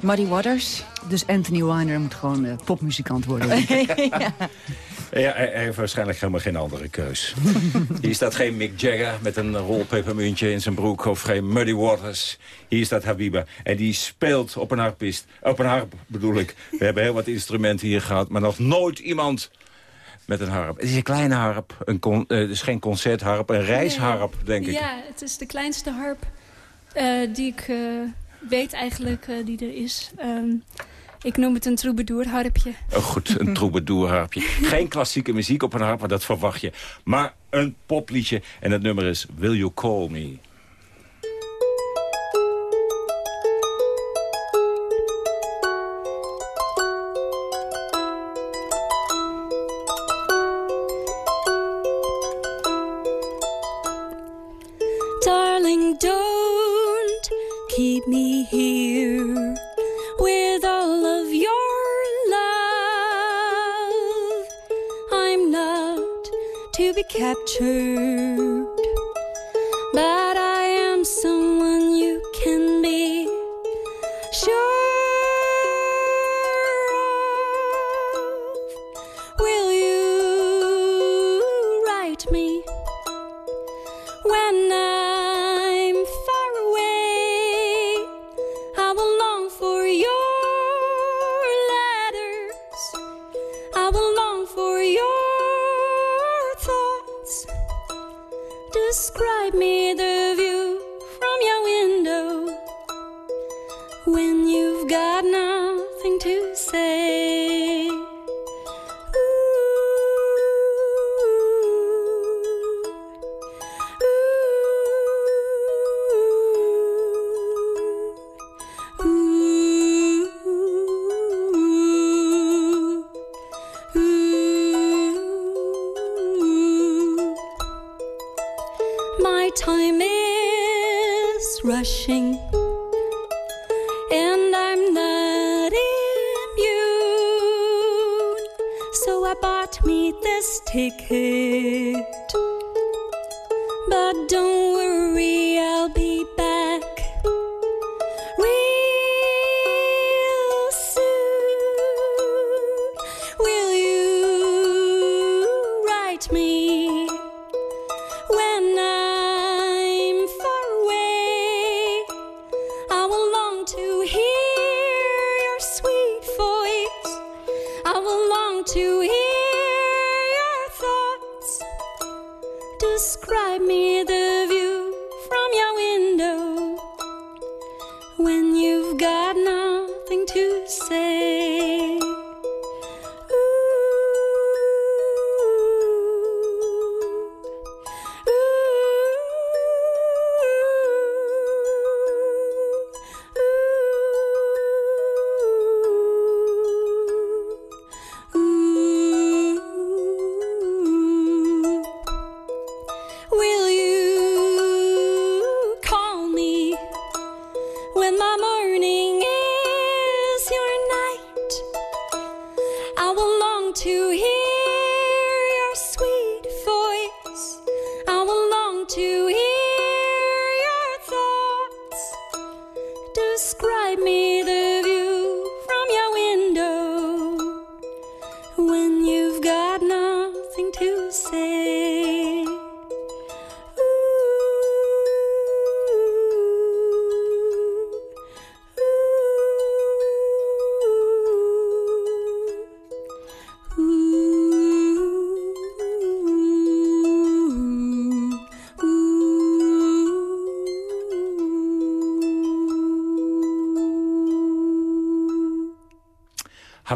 Muddy Waters. Dus Anthony Weiner moet gewoon uh, popmuzikant worden. [laughs] ja. Ja, hij heeft waarschijnlijk helemaal geen andere keus. [laughs] Hier staat geen Mick Jagger met een rol pepermuntje in zijn broek... of geen Muddy Waters. Hier staat Habiba. En die speelt op een harpist. Op een harp bedoel ik. We hebben heel wat instrumenten hier gehad... maar nog nooit iemand met een harp. Het is een kleine harp. Een con, uh, het is geen concertharp, een reisharp, denk ik. Ja, het is de kleinste harp uh, die ik uh, weet eigenlijk die er is. Um, ik noem het een troubadourharpje. Oh, goed, een [laughs] troubadourharpje. Geen klassieke muziek op een harp, maar dat verwacht je. Maar een popliedje en het nummer is Will You Call Me? capture.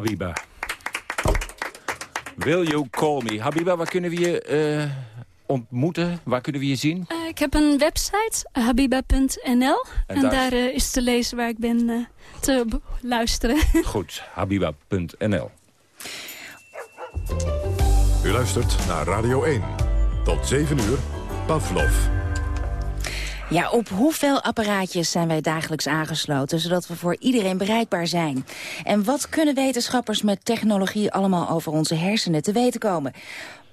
Habiba. Will you call me? Habiba, waar kunnen we je eh, ontmoeten? Waar kunnen we je zien? Eh, ik heb een website, habiba.nl. En, daar- daar, eh, is te lezen waar ik ben te luisteren. [laughs] Goed, habiba.nl. U luistert naar Radio 1. Tot 7 uur, Pavlov. Ja, op hoeveel apparaatjes zijn wij dagelijks aangesloten... zodat we voor iedereen bereikbaar zijn? En wat kunnen wetenschappers met technologie allemaal over onze hersenen te weten komen?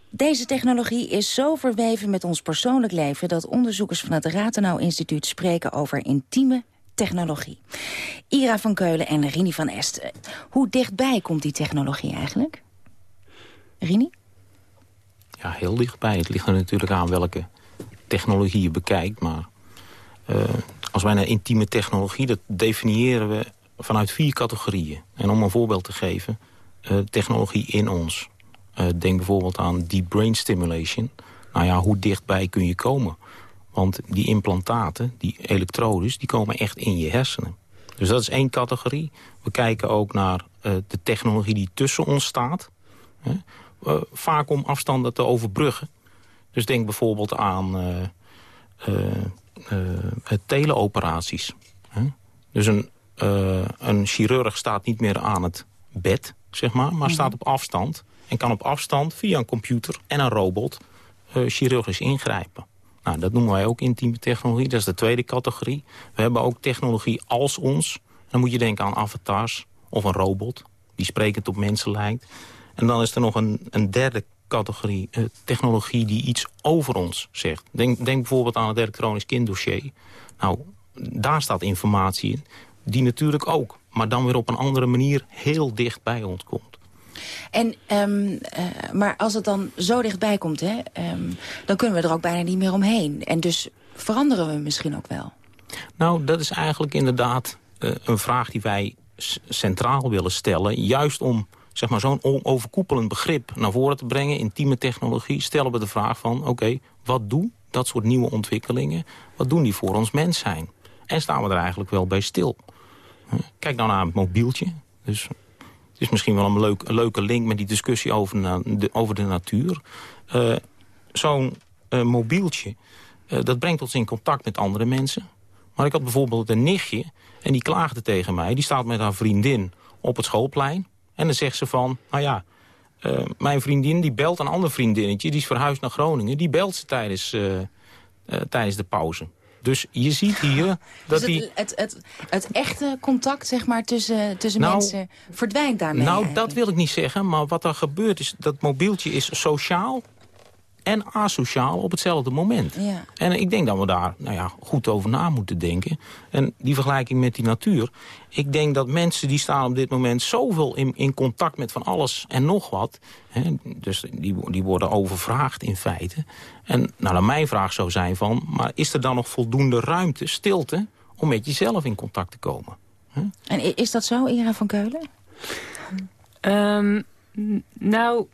Deze technologie is zo verweven met ons persoonlijk leven... dat onderzoekers van het Ratenau Instituut spreken over intieme technologie. Ira van Keulen en Rini van Est. Hoe dichtbij komt die technologie eigenlijk? Rini? Ja, heel dichtbij. Het ligt er natuurlijk aan welke technologie je bekijkt. Maar als wij naar intieme technologie, dat definiëren we vanuit vier categorieën. En om een voorbeeld te geven, eh, technologie in ons. Eh, denk bijvoorbeeld aan deep brain stimulation. Nou ja, hoe dichtbij kun je komen? Want die implantaten, die elektrodes, die komen echt in je hersenen. Dus dat is één categorie. We kijken ook naar eh, de technologie die tussen ons staat. Eh, vaak om afstanden te overbruggen. Dus denk bijvoorbeeld aan eh, eh, eh, teleoperaties. Hè? Dus een, eh, een chirurg staat niet meer aan het bed, zeg maar, maar staat op afstand. En kan op afstand via een computer en een robot eh, chirurgisch ingrijpen. Nou, dat noemen wij ook intieme technologie. Dat is de tweede categorie. We hebben ook technologie als ons. Dan moet je denken aan avatars of een robot die sprekend op mensen lijkt. En dan is er nog een, een derde categorie eh, technologie die iets over ons zegt. Denk, denk bijvoorbeeld aan het elektronisch kinddossier. Nou, daar staat informatie in. Die natuurlijk ook, maar dan weer op een andere manier heel dicht bij ons komt. En, ehm, eh, maar als het dan zo dichtbij komt, hè, ehm, dan kunnen we er ook bijna niet meer omheen. En dus veranderen we misschien ook wel. Nou, dat is eigenlijk inderdaad eh, een vraag die wij centraal willen stellen. Juist om zeg maar, zo'n overkoepelend begrip naar voren te brengen... intieme technologie, stellen we de vraag van... oké, wat doen dat soort nieuwe ontwikkelingen... wat doen die voor ons mens zijn? En staan we er eigenlijk wel bij stil? Kijk nou naar het mobieltje. Dus het is misschien wel een, leuk, een leuke link met die discussie over, de, over de natuur. Uh, Zo'n uh, mobieltje, uh, dat brengt ons in contact met andere mensen. Maar ik had bijvoorbeeld een nichtje en die klaagde tegen mij. Die staat met haar vriendin op het schoolplein. En dan zegt ze van, nou ja, uh, mijn vriendin die belt een ander vriendinnetje... die is verhuisd naar Groningen, die belt ze tijdens, uh, uh, tijdens de pauze. Dus je ziet hier [laughs] dat dus het, die... Het, het, het, echte contact zeg maar, tussen, tussen Nou, mensen verdwijnt daarmee Nou, eigenlijk. dat wil ik niet zeggen, maar wat er gebeurt is... dat mobieltje is sociaal en asociaal op hetzelfde moment. Ja. En ik denk dat we daar nou ja, goed over na moeten denken. En die vergelijking met die natuur. Ik denk dat mensen die staan op dit moment zoveel in, in contact met van alles en nog wat. Hè, dus die, die worden overvraagd in feite. En nou, dan mijn vraag zou zijn van... maar is er dan nog voldoende ruimte, stilte... om met jezelf in contact te komen? En i- is dat zo, Ira van Keulen? Ehm, nou,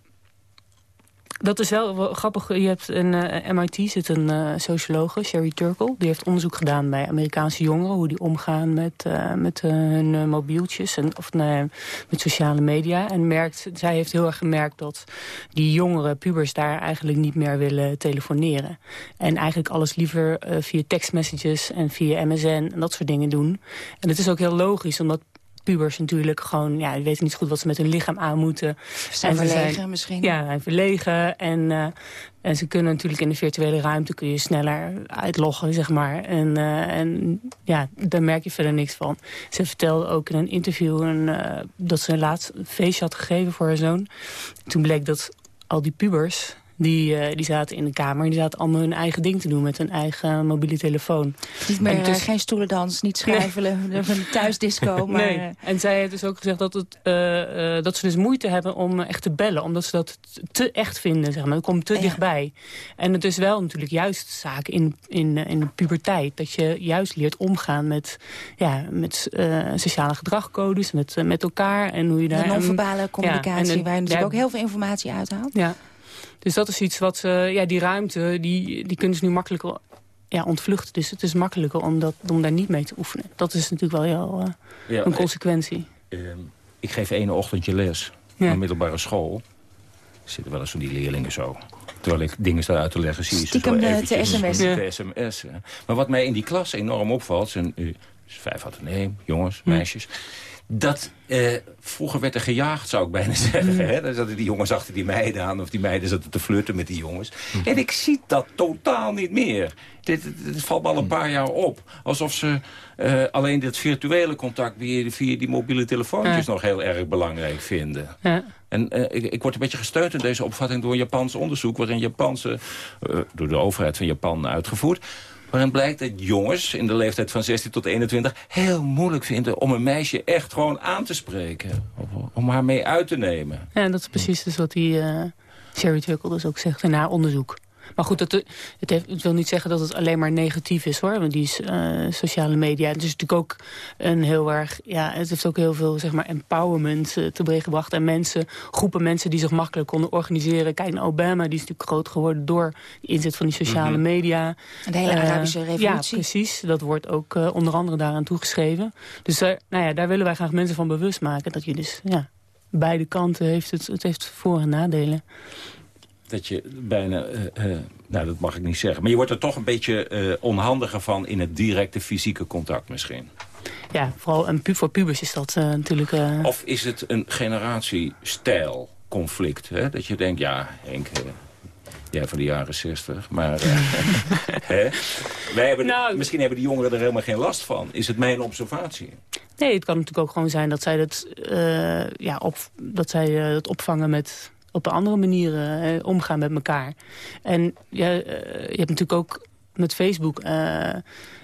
dat is wel, grappig. Je hebt een eh, MIT zit een eh sociologe, Sherry Turkle. Die heeft onderzoek gedaan bij Amerikaanse jongeren. Hoe die omgaan met, eh, met hun mobieltjes en, of met sociale media. En merkt, zij heeft heel erg gemerkt dat die jongeren, pubers, daar eigenlijk niet meer willen telefoneren. En eigenlijk alles liever via tekstmessages en via MSN en dat soort dingen doen. En het is ook heel logisch, omdat pubers natuurlijk gewoon, ja, die weten niet goed wat ze met hun lichaam aan moeten. Zijn En verlegen misschien? Ja, zijn verlegen. En, eh, en ze kunnen natuurlijk in de virtuele ruimte kun je sneller uitloggen, zeg maar. En, eh, en ja, daar merk je verder niks van. Ze vertelde ook in een interview een, eh, dat ze laatst een feestje had gegeven voor haar zoon. Toen bleek dat al die pubers... Die, eh, die zaten in de kamer en die zaten allemaal hun eigen ding te doen... met hun eigen mobiele telefoon. Niet meer, dus- eh, geen stoelendans, niet schuifelen, [laughs] een thuisdisco. Maar, nee. eh, En zij heeft dus ook gezegd dat, het, eh, eh, dat ze dus moeite hebben om echt te bellen. Omdat ze dat te echt vinden, zeg maar. Het komt te dichtbij. En het is wel natuurlijk juist zaak in, in, eh, in de puberteit. Dat je juist leert omgaan met, ja, met eh, sociale gedragcodes, met, eh, met elkaar. En hoe je daar, de non-verbale Ja, communicatie, en waar je natuurlijk ja, ook heel veel informatie uithaalt. ja. Dus dat is iets wat ze, ja, die ruimte, die, die kunnen ze nu makkelijker ja, ontvluchten. Dus het is makkelijker om, dat, om daar niet mee te oefenen. Dat is natuurlijk wel heel, eh, Ja, een eh, consequentie. Ehm, ik geef ene ochtendje les Ja. op een middelbare school. Er zitten wel eens van die leerlingen zo. Terwijl ik dingen sta uit te leggen, zie je ze Stiekem zo de- te sms'en. te sms'en. Maar wat mij in die klas enorm opvalt... zijn uh, vijf uit neem, jongens, Hm. meisjes... Dat eh, vroeger werd er gejaagd, zou ik bijna [laughs] zeggen. Hm. Hè? Dan zaten die jongens achter die meiden aan... of die meiden zaten te flirten met die jongens. Hm. En ik zie dat totaal niet meer. Dit, dit, dit valt me al een paar jaar op. Alsof ze eh, alleen dit virtuele contact... via, via die mobiele telefoontjes Ja. nog heel erg belangrijk vinden. Ja. En eh, ik, ik word een beetje gesteund in deze opvatting door een Japans onderzoek... waarin Japanse, eh, door de overheid van Japan uitgevoerd... waarin blijkt dat jongens in de leeftijd van 16 tot 21... heel moeilijk vinden om een meisje echt gewoon aan te spreken. Om haar mee uit te nemen. Ja, dat is precies dus wat die eh Sherry Turkle dus ook zegt in haar onderzoek. Maar goed, dat, het, heeft, het wil niet zeggen dat het alleen maar negatief is, hoor. Want die is, eh, sociale media. Het is natuurlijk ook een heel erg... Ja, het heeft ook heel veel, zeg maar, empowerment uh, teweeg gebracht. En mensen, groepen mensen die zich makkelijk konden organiseren. Kijk naar Obama, die is natuurlijk groot geworden door de inzet van die sociale Mhm. media. De hele Uh, Arabische revolutie. Ja, precies. Dat wordt ook onder andere daaraan toegeschreven. Dus daar, nou ja, daar willen wij graag mensen van bewust maken. Dat je dus, ja, beide kanten heeft het, het heeft voor- en nadelen. Dat je bijna, uh, uh, nou dat mag ik niet zeggen... maar je wordt er toch een beetje uh, onhandiger van... in het directe fysieke contact misschien. Ja, vooral en pu voor pubers is dat natuurlijk... Of is het een generatiestijl conflict? Hè? Dat je denkt, ja, Henk... Jij van de jaren 60, maar [laughs] [laughs] hè? Wij hebben, nou, misschien hebben die jongeren er helemaal geen last van. Is het mijn observatie? Nee, het kan natuurlijk ook gewoon zijn dat zij dat, ja, op, dat zij het opvangen met op andere manieren uh, omgaan met elkaar. En ja, je hebt natuurlijk ook met Facebook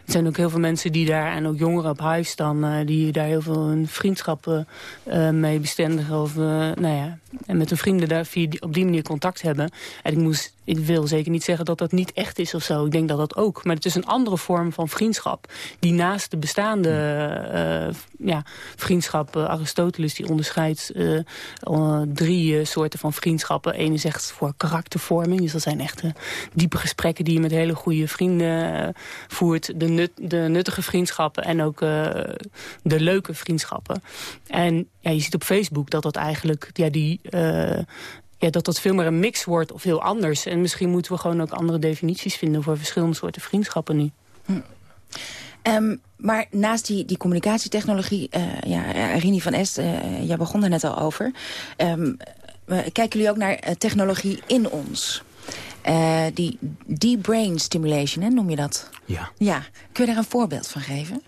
er zijn ook heel veel mensen die daar, en ook jongeren op huis dan... eh, die daar heel veel hun vriendschappen eh, mee bestendigen. Of, eh, nou ja, en met hun vrienden daar via op die manier contact hebben. En ik, moest, ik wil zeker niet zeggen dat dat niet echt is of zo. Ik denk dat dat ook. Maar het is een andere vorm van vriendschap. Die naast de bestaande ja, vriendschap... Aristoteles die onderscheidt drie soorten van vriendschappen. Eén is echt voor karaktervorming. Dus dat zijn echte diepe gesprekken die je met hele goede vrienden voert. De, de nuttige vriendschappen en ook eh, de leuke vriendschappen. En ja, je ziet op Facebook dat dat eigenlijk... Ja, die, eh, ja, dat dat veel meer een mix wordt of heel anders. En misschien moeten we gewoon ook andere definities vinden... voor verschillende soorten vriendschappen nu. Ehm, maar naast die, die communicatietechnologie, eh ja, Rini van Est, jij begon daar net al over. Ehm, eh, kijken jullie ook naar technologie in ons? Eh, die deep brain stimulation, hè, noem je dat? Ja. Ja. Kun je daar een voorbeeld van geven?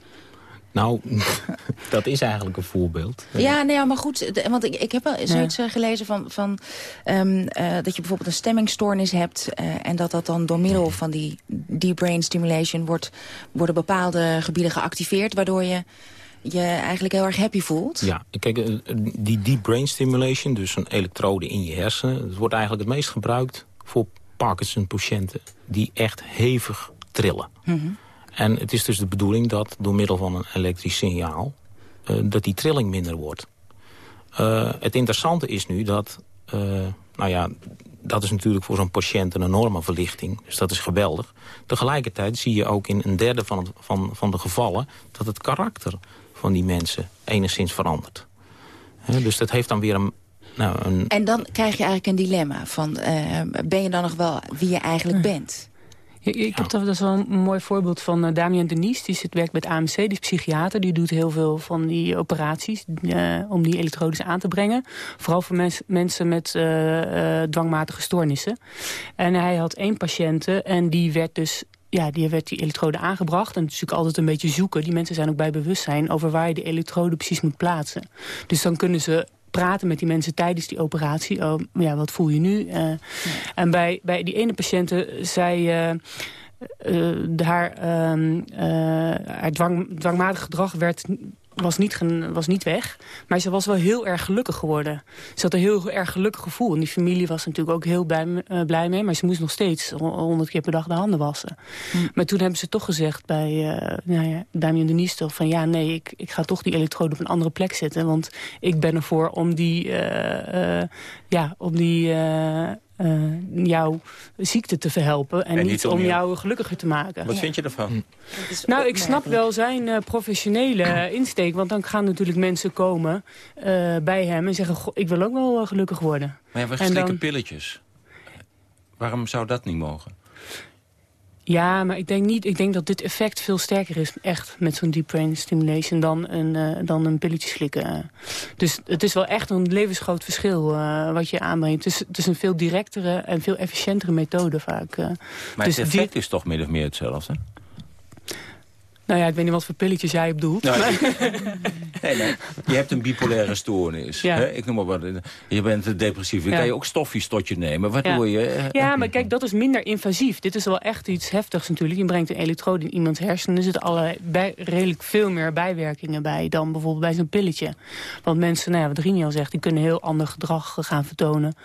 Nou, [laughs] dat is eigenlijk een voorbeeld. Ja, nee, ja, maar goed, want ik, ik heb wel zoiets eh, gelezen van, van ehm, eh, dat je bijvoorbeeld een stemmingstoornis hebt eh, en dat dat dan door middel van die deep brain stimulation wordt, worden bepaalde gebieden geactiveerd, waardoor je je eigenlijk heel erg happy voelt. Ja, kijk, die deep brain stimulation, dus een elektrode in je hersenen... dat wordt eigenlijk het meest gebruikt voor Parkinson-patiënten... die echt hevig trillen. Mhm. En het is dus de bedoeling dat door middel van een elektrisch signaal... eh, dat die trilling minder wordt. Eh, het interessante is nu dat... eh, nou ja, dat is natuurlijk voor zo'n patiënt een enorme verlichting. Dus dat is geweldig. Tegelijkertijd zie je ook in een derde van, het, van, van de gevallen... dat het karakter van die mensen enigszins verandert. Dus dat heeft dan weer een... Nou, een En dan krijg je eigenlijk een dilemma van, eh, ben je dan nog wel wie je eigenlijk bent? Ja, ik heb dat, dat is wel een mooi voorbeeld van uh, Damien Denies. Die zit, werkt met AMC, die is psychiater. Die doet heel veel van die operaties uh, om die elektrodes aan te brengen. Vooral voor mens, mensen met uh, dwangmatige stoornissen. En hij had één patiënte en die werd dus ja, die werd die elektrode aangebracht. En het is natuurlijk altijd een beetje zoeken. Die mensen zijn ook bij bewustzijn over waar je de elektrode precies moet plaatsen. Dus dan kunnen ze praten met die mensen tijdens die operatie. Oh, ja, wat voel je nu? Uh, ja. En bij, bij die ene patiënte zei... Uh, uh, haar, haar dwang, dwangmatig gedrag werd was niet, was niet weg. Maar ze was wel heel erg gelukkig geworden. Ze had een heel erg gelukkig gevoel. En die familie was natuurlijk ook heel blij, uh, blij mee. Maar ze moest nog steeds honderd keer per dag de handen wassen. Hm. Maar toen hebben ze toch gezegd bij uh, nou ja, Damien de Niestel... van ja, nee, ik, ik ga toch die elektrode op een andere plek zetten. Want ik ben ervoor om die... Uh, ja, om die uh, jouw ziekte te verhelpen. En, en niet, niet, om jou gelukkiger te maken. Wat vind je ervan? Nou, ik snap wel zijn uh, professionele insteek. Want dan gaan natuurlijk mensen komen uh, bij hem en zeggen... ik wil ook wel gelukkig worden. Maar ja, we slikken dan... pilletjes. Waarom zou dat niet mogen? Ja, maar ik denk, niet, ik denk dat dit effect veel sterker is, echt, met zo'n deep brain stimulation, dan een, uh, dan een pilletje slikken. Dus het is wel echt een levensgroot verschil uh, wat je aanbrengt. Het is, het is een veel directere en veel efficiëntere methode vaak. Uh, maar dus het effect die... is toch min of meer hetzelfde? Nou ja, ik weet niet wat voor pilletjes jij bedoelt. Nou, nee, [laughs] nee. Je hebt een bipolaire stoornis. Ja. Hè? Ik noem maar wat. Je bent depressief. Dan ja. kan je ook stoffies tot je nemen. Waardoor ja. je... Ja, maar kijk, dat is minder invasief. Dit is wel echt iets heftigs natuurlijk. Je brengt een elektrode in iemands hersenen. Er zitten allerlei bij, redelijk veel meer bijwerkingen bij... dan bijvoorbeeld bij zo'n pilletje. Want mensen, nou ja, wat Rini al zegt... die kunnen heel ander gedrag gaan vertonen.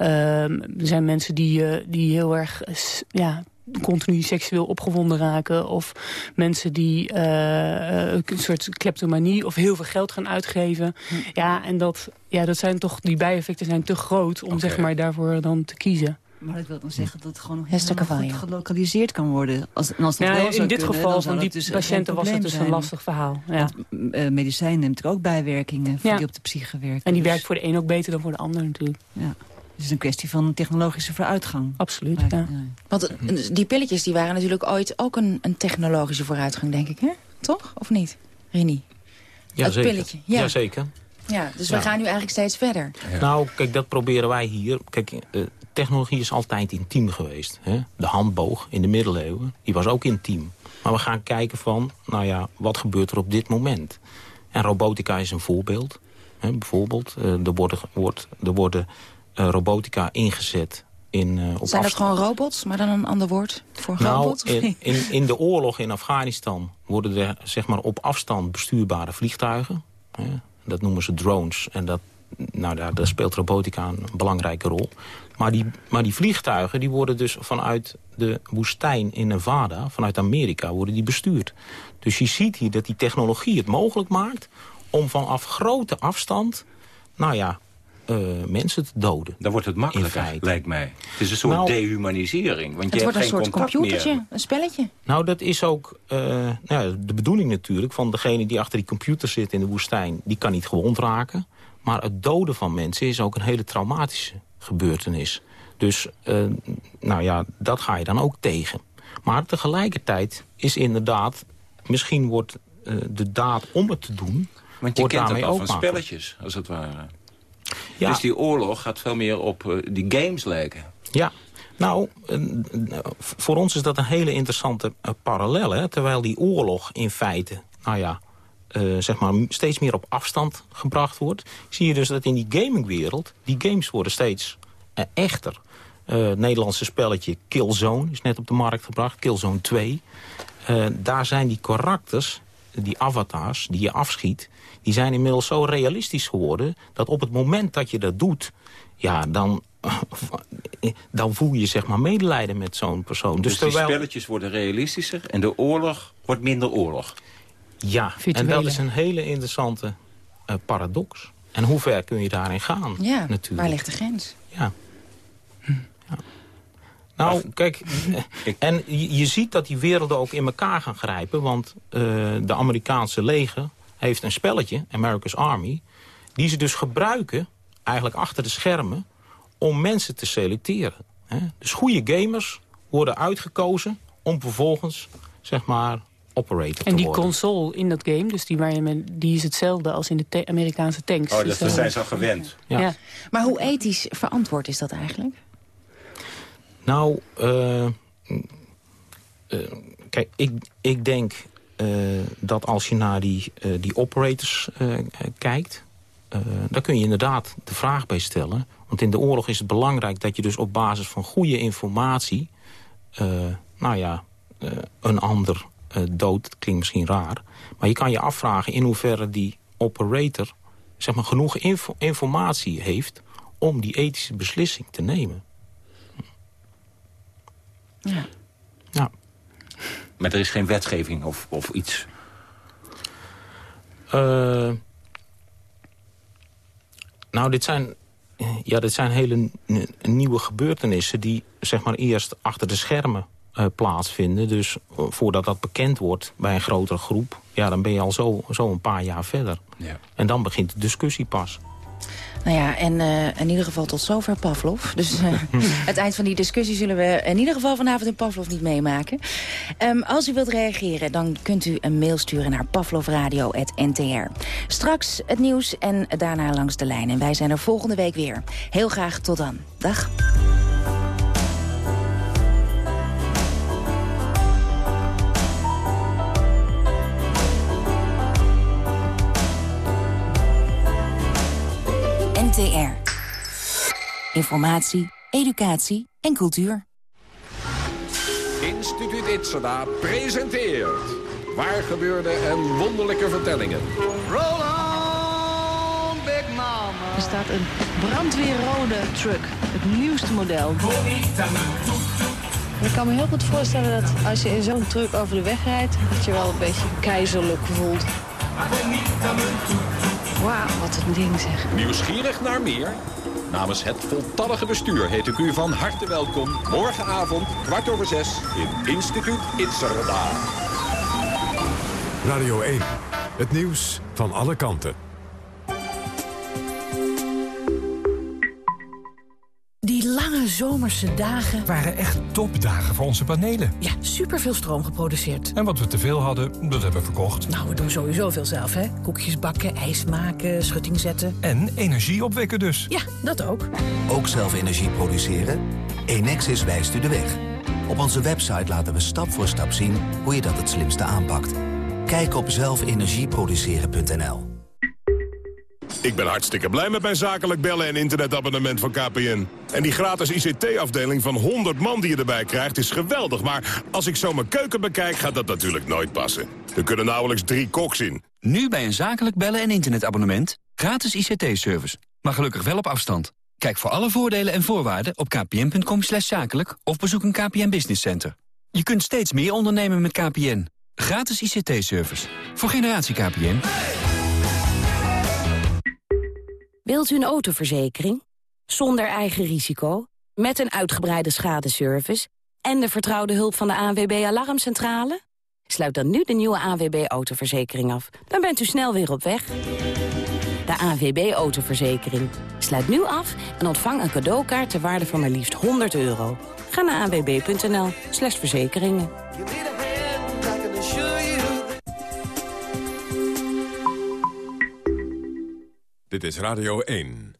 Uh, er zijn mensen die, uh, die heel erg... ja, continu seksueel opgewonden raken. Of mensen die uh, een soort kleptomanie of heel veel geld gaan uitgeven. Hm. Ja, en dat, ja, dat zijn toch, die bijeffecten zijn te groot om okay. zeg maar daarvoor dan te kiezen. Maar dat wil dan zeggen dat het gewoon goed gelokaliseerd kan worden. Als, als dat ja, wel in dit kunnen, geval van die dus patiënten was het dus een lastig verhaal. Ja. Want, uh, medicijn neemt er ook bijwerkingen ja. die op de psyche werken. En die dus. werkt voor de een ook beter dan voor de ander natuurlijk. Ja. Het is een kwestie van technologische vooruitgang. Absoluut, ja. ja. Want die pilletjes die waren natuurlijk ooit ook een, een technologische vooruitgang, denk ik, hè? Toch? Of niet, Rini? Ja, het zeker. pilletje. Ja. ja, zeker. Ja, dus we gaan nu eigenlijk steeds verder. Ja. Nou, kijk, dat proberen wij hier. Kijk, uh, technologie is altijd intiem geweest. Hè? De handboog in de middeleeuwen, die was ook intiem. Maar we gaan kijken van, nou ja, wat gebeurt er op dit moment? En robotica is een voorbeeld. Hè? Bijvoorbeeld, uh, er worden, wordt, er worden robotica ingezet in, eh, op Zijn dat gewoon robots, maar dan een ander woord voor Nou, robot? in, in, in de oorlog in Afghanistan worden er zeg maar, op afstand bestuurbare vliegtuigen. Hè, dat noemen ze drones. En dat, nou, daar, daar speelt robotica een belangrijke rol. Maar die, maar die vliegtuigen die worden dus vanuit de woestijn in Nevada, vanuit Amerika, worden die bestuurd. Dus je ziet hier dat die technologie het mogelijk maakt om vanaf grote afstand, nou ja, eh, mensen te doden. Dan wordt het makkelijker, lijkt mij. Het is een soort Nou, dehumanisering. Want je Het wordt hebt een geen soort computertje, meer. een spelletje. Nou, dat is ook eh, nou ja, de bedoeling natuurlijk van degene die achter die computer zit in de woestijn. Die kan niet gewond raken. Maar het doden van mensen is ook een hele traumatische gebeurtenis. Dus, eh, nou ja, dat ga je dan ook tegen. Maar tegelijkertijd is inderdaad, misschien wordt eh, de daad om het te doen... Want je wordt kent dat daarmee al ook van spelletjes, als het ware. Ja. Dus die oorlog gaat veel meer op eh, die games lijken. Ja, nou, eh, eh, voor ons is dat een hele interessante parallel. Hè? Terwijl die oorlog in feite, nou ja, zeg maar steeds meer op afstand gebracht wordt... zie je dus dat in die gamingwereld, die games worden steeds echter. Eh, het Nederlandse spelletje Killzone is net op de markt gebracht, Killzone 2. Eh, daar zijn die karakters, die avatars die je afschiet... die zijn inmiddels zo realistisch geworden... dat op het moment dat je dat doet... ja, dan, [laughs] dan voel je zeg maar medelijden met zo'n persoon. Dus, Dus, die terwijl... spelletjes worden realistischer en de oorlog wordt minder oorlog. Ja, en dat is een hele interessante eh, paradox. En hoe ver kun je daarin gaan? Ja, natuurlijk. waar ligt de grens? Ja. ja. Nou, kijk, [laughs] en je, je ziet dat die werelden ook in elkaar gaan grijpen. Want eh, de Amerikaanse leger heeft een spelletje, America's Army... die ze dus gebruiken, eigenlijk achter de schermen... om mensen te selecteren. Hè? Dus goede gamers worden uitgekozen om vervolgens, zeg maar, operator En te die worden. console in dat game, dus die, waar je met, die is hetzelfde als in de ta- Amerikaanse tanks. Oh, Dus, dat, eh, zijn ze al gewend. Ja. Maar hoe ethisch verantwoord is dat eigenlijk? Nou, eh, eh, kijk, ik, ik denk dat als je naar die, eh, die operators eh, eh, kijkt... eh, daar kun je inderdaad de vraag bij stellen. Want in de oorlog is het belangrijk dat je dus op basis van goede informatie... eh, nou ja, eh, een ander eh, dood, klinkt misschien raar... maar je kan je afvragen in hoeverre die operator zeg maar, genoeg info- informatie heeft... om die ethische beslissing te nemen. Ja. Ja. Maar er is geen wetgeving of, of iets. Eh, nou, dit zijn, ja, dit zijn hele nieuwe gebeurtenissen... die zeg maar eerst achter de schermen eh, plaatsvinden. Dus eh, voordat dat bekend wordt bij een grotere groep... ja, dan ben je al zo, zo een paar jaar verder. Ja. En dan begint de discussie pas. Nou ja, en eh, in ieder geval tot zover Pavlov. Dus eh, [laughs] het eind van die discussie zullen we in ieder geval vanavond in Pavlov niet meemaken. Ehm, als u wilt reageren, dan kunt u een mail sturen naar pavlovradio.ntr. Straks het nieuws en daarna langs de lijn. En wij zijn er volgende week weer. Heel graag tot dan. Dag. NTR. Informatie, educatie en cultuur. Instituut Itzada presenteert waar gebeurde en wonderlijke vertellingen. Roll on, Big Mama. Er staat een brandweerrode truck. Het nieuwste model. Ik kan me heel goed voorstellen dat als je in zo'n truck over de weg rijdt... dat je wel een beetje keizerlijk voelt. Wauw, wat een ding zeg. Nieuwsgierig naar meer? Namens het voltallige bestuur heet ik u van harte welkom... morgenavond, kwart over zes, in Instituut Itzerda. Radio 1. Het nieuws van alle kanten. Zomerse dagen waren echt topdagen voor onze panelen. Ja, superveel stroom geproduceerd. En wat we te veel hadden, dat hebben we verkocht. Nou, we doen sowieso veel zelf, hè? Koekjes bakken, ijs maken, schutting zetten. En energie opwekken dus. Ja, dat ook. Ook zelf energie produceren? Enexis wijst u de weg. Op onze website laten we stap voor stap zien hoe je dat het slimste aanpakt. Kijk op zelfenergieproduceren.nl Ik ben hartstikke blij met mijn zakelijk bellen en internetabonnement van KPN. En die gratis ICT-afdeling van 100 man die je erbij krijgt is geweldig. Maar als ik zo mijn keuken bekijk, gaat dat natuurlijk nooit passen. Er kunnen nauwelijks drie koks in. Nu bij een zakelijk bellen en internetabonnement. Gratis ICT-service. Maar gelukkig wel op afstand. Kijk voor alle voordelen en voorwaarden op kpn.com zakelijk... of bezoek een KPN Business Center. Je kunt steeds meer ondernemen met KPN. Gratis ICT-service. Voor generatie KPN. Wilt u een autoverzekering? Zonder eigen risico? Met een uitgebreide schadeservice? En de vertrouwde hulp van de ANWB Alarmcentrale? Sluit dan nu de nieuwe ANWB autoverzekering af. Dan bent u snel weer op weg. De ANWB autoverzekering. Sluit nu af en ontvang een cadeaukaart ter waarde van maar liefst 100 euro. Ga naar anwb.nl slash verzekeringen. Dit is Radio 1.